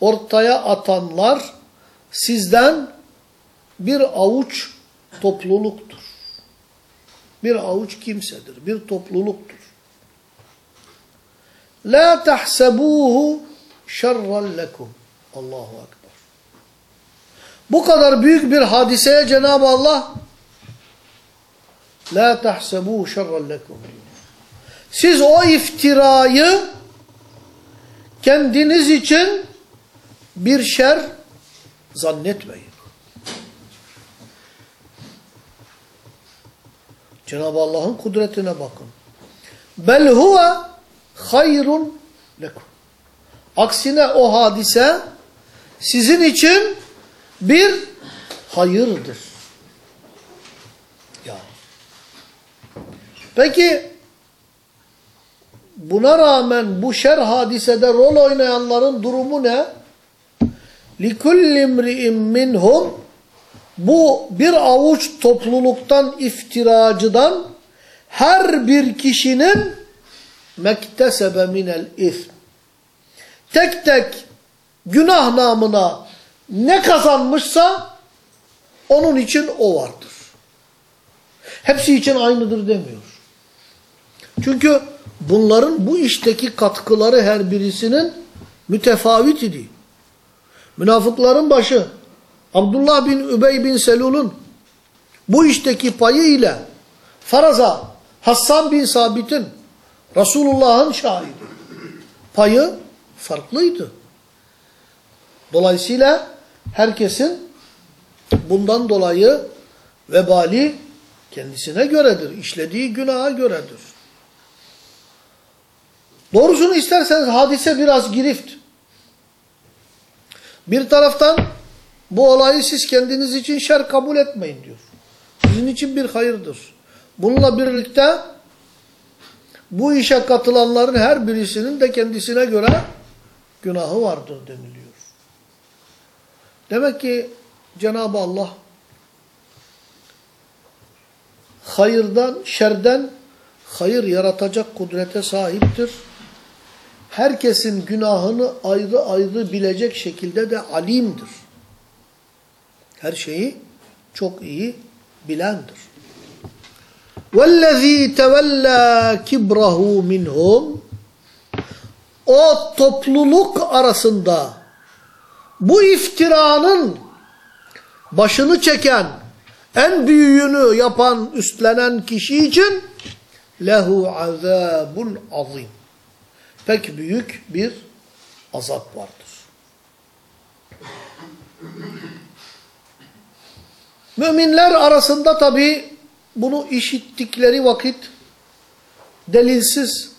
ortaya atanlar sizden bir avuç topluluktur. Bir avuç kimsedir, bir topluluktur. La tahsebuhu şerran lekum. Allahu Ekber. Bu kadar büyük bir hadiseye Cenab-ı Allah La tahsebuhu şerran lekum. Siz o iftirayı kendiniz için bir şer zannetmeyin. Cenab-ı Allah'ın kudretine bakın. Bel huve hayrun lekum. Aksine o hadise sizin için bir hayırdır. Ya. Peki buna rağmen bu şer hadisede rol oynayanların durumu ne? لِكُلِّ امْرِئٍ مِّنْهُمْ bu bir avuç topluluktan iftiracıdan her bir kişinin mektesebe minel ism. Tek tek günah namına ne kazanmışsa onun için o vardır. Hepsi için aynıdır demiyor. Çünkü bunların bu işteki katkıları her birisinin mütefavit idi. Münafıkların başı Abdullah bin Übey bin Selul'un bu işteki payı ile faraza Hassan bin Sabit'in Resulullah'ın şahidi payı farklıydı. Dolayısıyla herkesin bundan dolayı vebali kendisine göredir. işlediği günaha göredir. Doğrusunu isterseniz hadise biraz girift. Bir taraftan bu olayı siz kendiniz için şer kabul etmeyin diyor. Sizin için bir hayırdır. Bununla birlikte bu işe katılanların her birisinin de kendisine göre günahı vardır deniliyor. Demek ki Cenab-ı Allah hayırdan, şerden hayır yaratacak kudrete sahiptir Herkesin günahını ayrı ayrı bilecek şekilde de alimdir. Her şeyi çok iyi bilendir. وَالَّذ۪ي تَوَلَّا كِبْرَهُ مِنْهُمْ O topluluk arasında bu iftiranın başını çeken, en büyüğünü yapan, üstlenen kişi için lehu azabun azim. Pek büyük bir azap vardır. Müminler arasında tabi bunu işittikleri vakit delilsiz,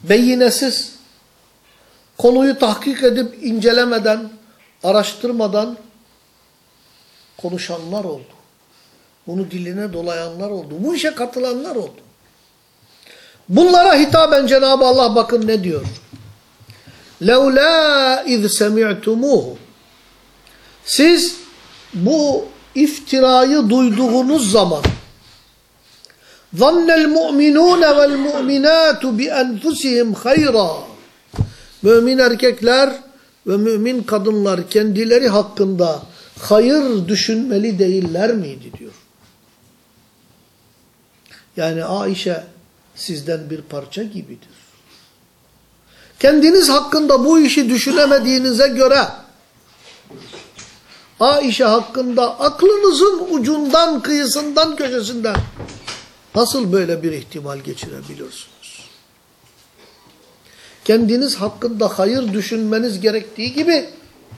beyinesiz, konuyu tahkik edip incelemeden, araştırmadan konuşanlar oldu. Bunu diline dolayanlar oldu. Bu işe katılanlar oldu. Bunlara hitaben Cenab-ı Allah bakın ne diyor. لَوْلَا اِذْ سَمِعْتُمُوهُ Siz bu iftirayı duyduğunuz zaman ظَنَّ الْمُؤْمِنُونَ وَالْمُؤْمِنَاتُ بِأَنْفُسِهِمْ خَيْرًا Mümin erkekler ve mümin kadınlar kendileri hakkında hayır düşünmeli değiller miydi diyor. Yani Aişe sizden bir parça gibidir. Kendiniz hakkında bu işi düşünemediğinize göre Aişe hakkında aklınızın ucundan, kıyısından, köşesinden nasıl böyle bir ihtimal geçirebiliyorsunuz? Kendiniz hakkında hayır düşünmeniz gerektiği gibi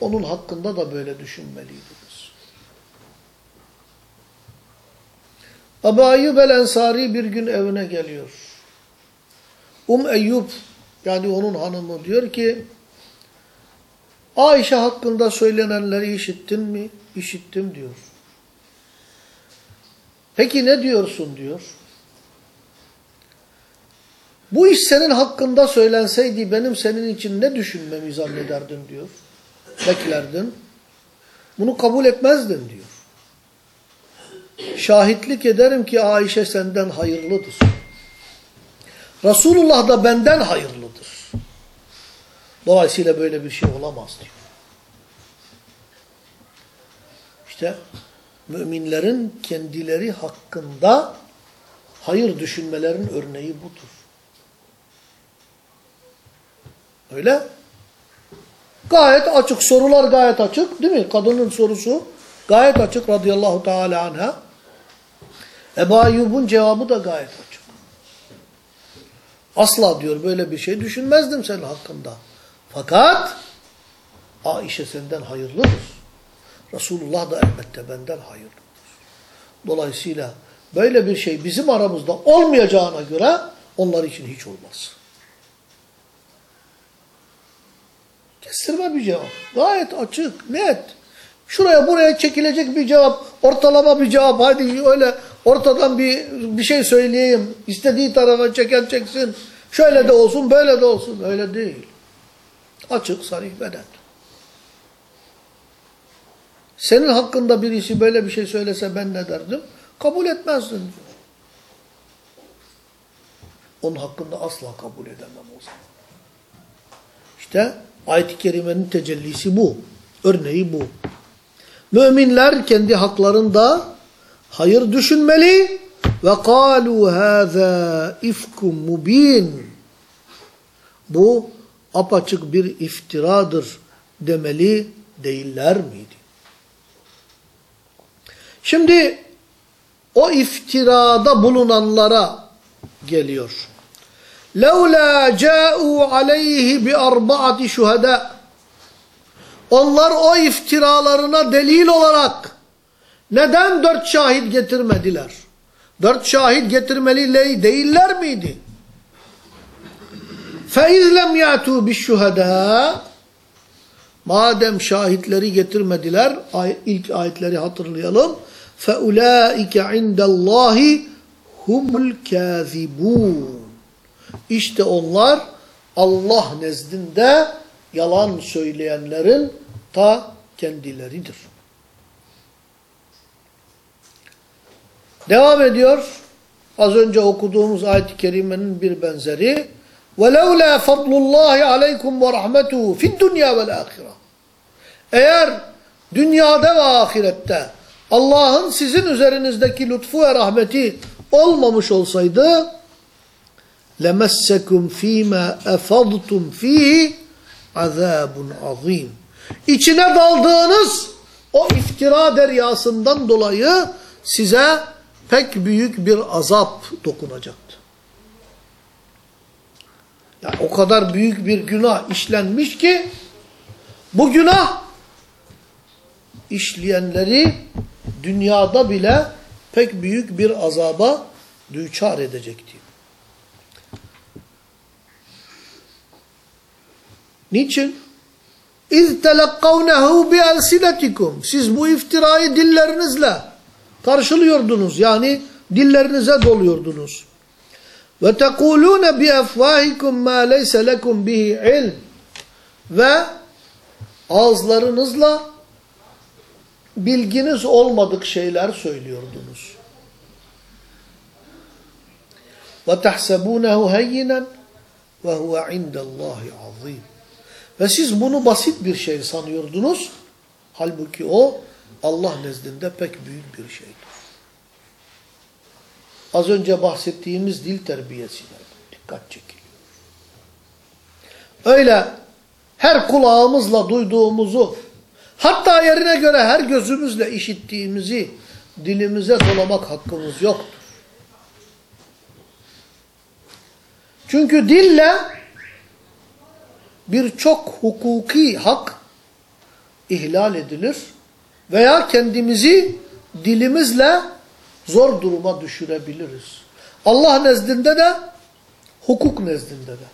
onun hakkında da böyle düşünmeliydiniz. Ebu Ayyub el-Ensari bir gün evine geliyor. Um Eyyub yani onun hanımı diyor ki Ayşe hakkında söylenenleri işittin mi? İşittim diyor. Peki ne diyorsun diyor. Bu iş senin hakkında söylenseydi benim senin için ne düşünmemi zannederdin diyor. Beklerdin. Bunu kabul etmezdin diyor. Şahitlik ederim ki Ayşe senden hayırlıdır. Resulullah da benden hayırlıdır. Dolayısıyla böyle bir şey olamaz diyor. İşte müminlerin kendileri hakkında hayır düşünmelerin örneği budur. Öyle. Gayet açık. Sorular gayet açık. Değil mi? Kadının sorusu gayet açık radıyallahu teala anha. Ebu Ayyub'un cevabı da gayet açık. Asla diyor böyle bir şey düşünmezdim senin hakkında. Fakat Aişe senden hayırlıdır. Resulullah da elbette benden hayırlıdır. Dolayısıyla böyle bir şey bizim aramızda olmayacağına göre onlar için hiç olmaz. Kestirme bir cevap. Gayet açık, net. Şuraya buraya çekilecek bir cevap, ortalama bir cevap. Hadi öyle ortadan bir, bir şey söyleyeyim. İstediği tarafa çeken çeksin. Şöyle de olsun, böyle de olsun. Öyle değil. Açık, sarih net. Senin hakkında birisi böyle bir şey söylese ben ne derdim? Kabul etmezdin diyor. Onun hakkında asla kabul edemem o zaman. İşte ayet-i kerimenin tecellisi bu. Örneği bu. Müminler kendi haklarında hayır düşünmeli ve قَالُوا هَذَا اِفْكٌ مُب۪ينٌ Bu apaçık bir iftiradır demeli değiller miydi? Şimdi o iftirada bulunanlara geliyor. لَوْلَا جَاءُوا عَلَيْهِ بِأَرْبَعَةِ شُهَدَاء Onlar o iftiralarına delil olarak neden dört şahit getirmediler? Dört şahit getirmeli değiller miydi? فَاِذْ لَمْ يَعْتُوا بِالشُّهَدَاء Madem şahitleri getirmediler, ilk ayetleri hatırlayalım. فَاُولَٰئِكَ عِنْدَ اللّٰهِ humul kâzibûn. İşte onlar Allah nezdinde yalan söyleyenlerin ta kendileridir. Devam ediyor. Az önce okuduğumuz ayet-i kerimenin bir benzeri. وَلَوْلَا فَضْلُ اللّٰهِ عَلَيْكُمْ وَرَحْمَتُهُ فِي الدُّنْيَا وَالْآخِرَةِ Eğer dünyada ve ahirette Allah'ın sizin üzerinizdeki lütfu ve rahmeti olmamış olsaydı لَمَسَّكُمْ ف۪ي مَا اَفَضْتُمْ ف۪يهِ عَذَابٌ عَظ۪يمٌ İçine daldığınız o iftira deryasından dolayı size pek büyük bir azap dokunacaktı. Yani o kadar büyük bir günah işlenmiş ki bu günah işleyenleri dünyada bile pek büyük bir azaba düçar edecekti. Niçin? اِذْ تَلَقَّوْنَهُ بِأَلْسِنَتِكُمْ Siz bu iftirayı dillerinizle karşılıyordunuz. Yani dillerinize doluyordunuz. Ve tekulûne bi efvâhikum mâ leyse lekum bihi ilm. Ve ağızlarınızla bilginiz olmadık şeyler söylüyordunuz. Ve tehsebûnehu heyyinen ve huve indellâhi azîm. Ve siz bunu basit bir şey sanıyordunuz. Halbuki o Allah nezdinde pek büyük bir şeydir. Az önce bahsettiğimiz dil terbiyesine dikkat çekiliyor. Öyle her kulağımızla duyduğumuzu Hatta yerine göre her gözümüzle işittiğimizi dilimize dolamak hakkımız yoktur. Çünkü dille birçok hukuki hak ihlal edilir veya kendimizi dilimizle zor duruma düşürebiliriz. Allah nezdinde de hukuk nezdinde de.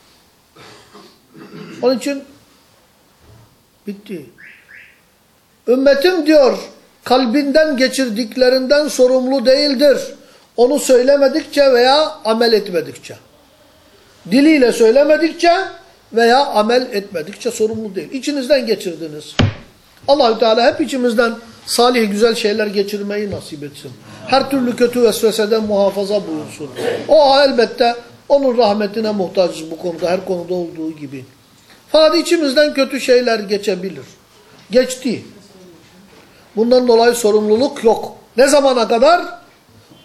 Onun için bitti. Ümmetim diyor kalbinden geçirdiklerinden sorumlu değildir. Onu söylemedikçe veya amel etmedikçe. Diliyle söylemedikçe veya amel etmedikçe sorumlu değil. İçinizden geçirdiniz. Allahü Teala hep içimizden salih güzel şeyler geçirmeyi nasip etsin. Her türlü kötü vesveseden muhafaza buyursun. O elbette onun rahmetine muhtacız bu konuda her konuda olduğu gibi. Fakat içimizden kötü şeyler geçebilir. Geçti. Bundan dolayı sorumluluk yok. Ne zamana kadar?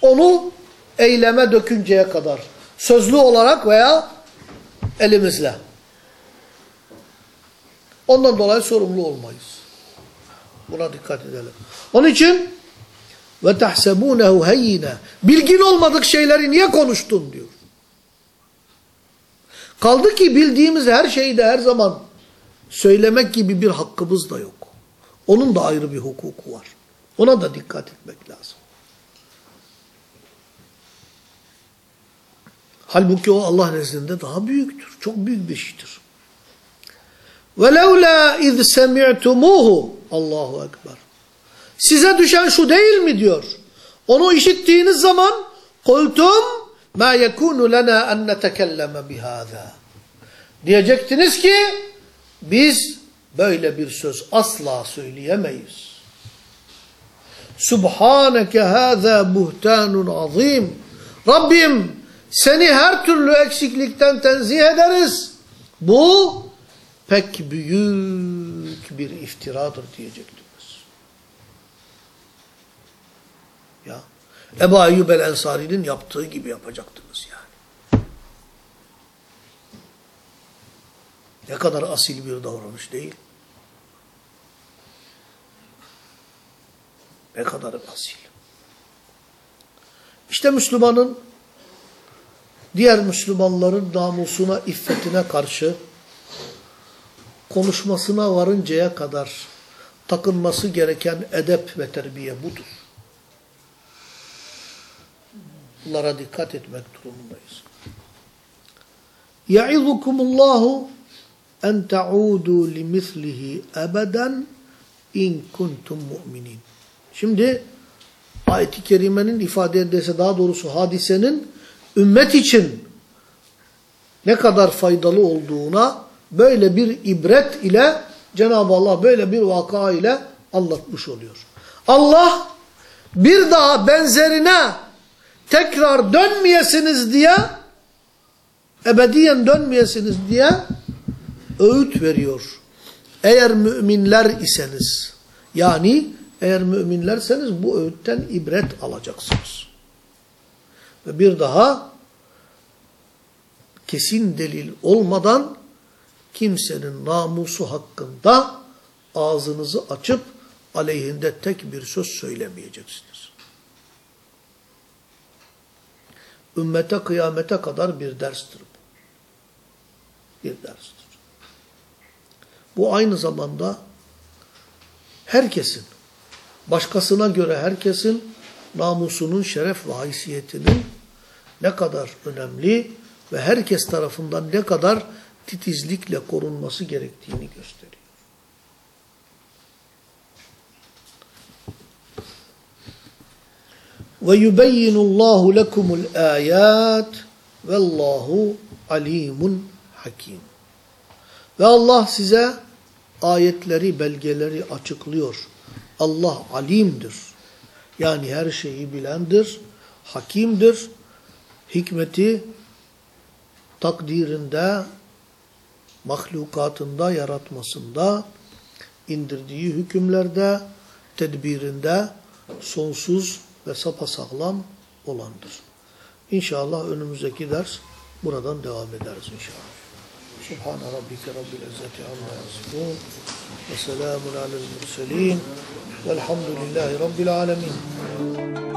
Onu eyleme dökünceye kadar. Sözlü olarak veya elimizle. Ondan dolayı sorumlu olmayız. Buna dikkat edelim. Onun için ve tahsebunehu hayyina. Bilgin olmadık şeyleri niye konuştun diyor. Kaldı ki bildiğimiz her şeyi de her zaman söylemek gibi bir hakkımız da yok. Onun da ayrı bir hukuku var. Ona da dikkat etmek lazım. Halbuki o Allah nezdinde daha büyüktür. Çok büyük bir şeydir. وَلَوْلَا اِذْ سَمِعْتُمُوهُ Allahu Ekber. Size düşen şu değil mi diyor. Onu işittiğiniz zaman kultum ma yekunu lena en netekelleme bihâzâ. Diyecektiniz ki biz böyle bir söz asla söyleyemeyiz. Subhaneke hâzâ muhtanun azîm. Rabbim seni her türlü eksiklikten tenzih ederiz. Bu pek büyük bir iftiradır diyecektiniz. Ya Ebu Eyyub el-Ensari'nin yaptığı gibi yapacaktınız yani. Ne kadar asil bir davranış değil. Ne kadar asil. İşte Müslümanın diğer Müslümanların namusuna, iffetine karşı konuşmasına varıncaya kadar takınması gereken edep ve terbiye budur. Bunlara dikkat etmek durumundayız. Ya'izukumullahu en ta'udu limislihi ebeden in kuntum mu'minin. Şimdi ayet-i kerimenin ifade edilse daha doğrusu hadisenin ümmet için ne kadar faydalı olduğuna böyle bir ibret ile Cenab-ı Allah böyle bir vaka ile anlatmış oluyor. Allah bir daha benzerine tekrar dönmeyesiniz diye ebediyen dönmeyesiniz diye öğüt veriyor. Eğer müminler iseniz yani eğer müminlerseniz bu öğütten ibret alacaksınız. Ve bir daha kesin delil olmadan kimsenin namusu hakkında ağzınızı açıp aleyhinde tek bir söz söylemeyeceksiniz. Ümmete kıyamete kadar bir derstir bu. Bir derstir. Bu aynı zamanda herkesin, başkasına göre herkesin namusunun şeref ve haysiyetinin ne kadar önemli ve herkes tarafından ne kadar titizlikle korunması gerektiğini gösteriyor. Ve yubeyyinullahu lekumul ayat vallahu alimun hakim. Ve Allah size ayetleri, belgeleri açıklıyor. Allah alimdir. Yani her şeyi bilendir, hakimdir. Hikmeti takdirinde, mahlukatında, yaratmasında, indirdiği hükümlerde, tedbirinde sonsuz ve sapasağlam olandır. İnşallah önümüzdeki ders buradan devam ederiz inşallah. Subhan rabbike rabbil izzati amma yasifun ve selamun alel murselin velhamdülillahi rabbil alemin.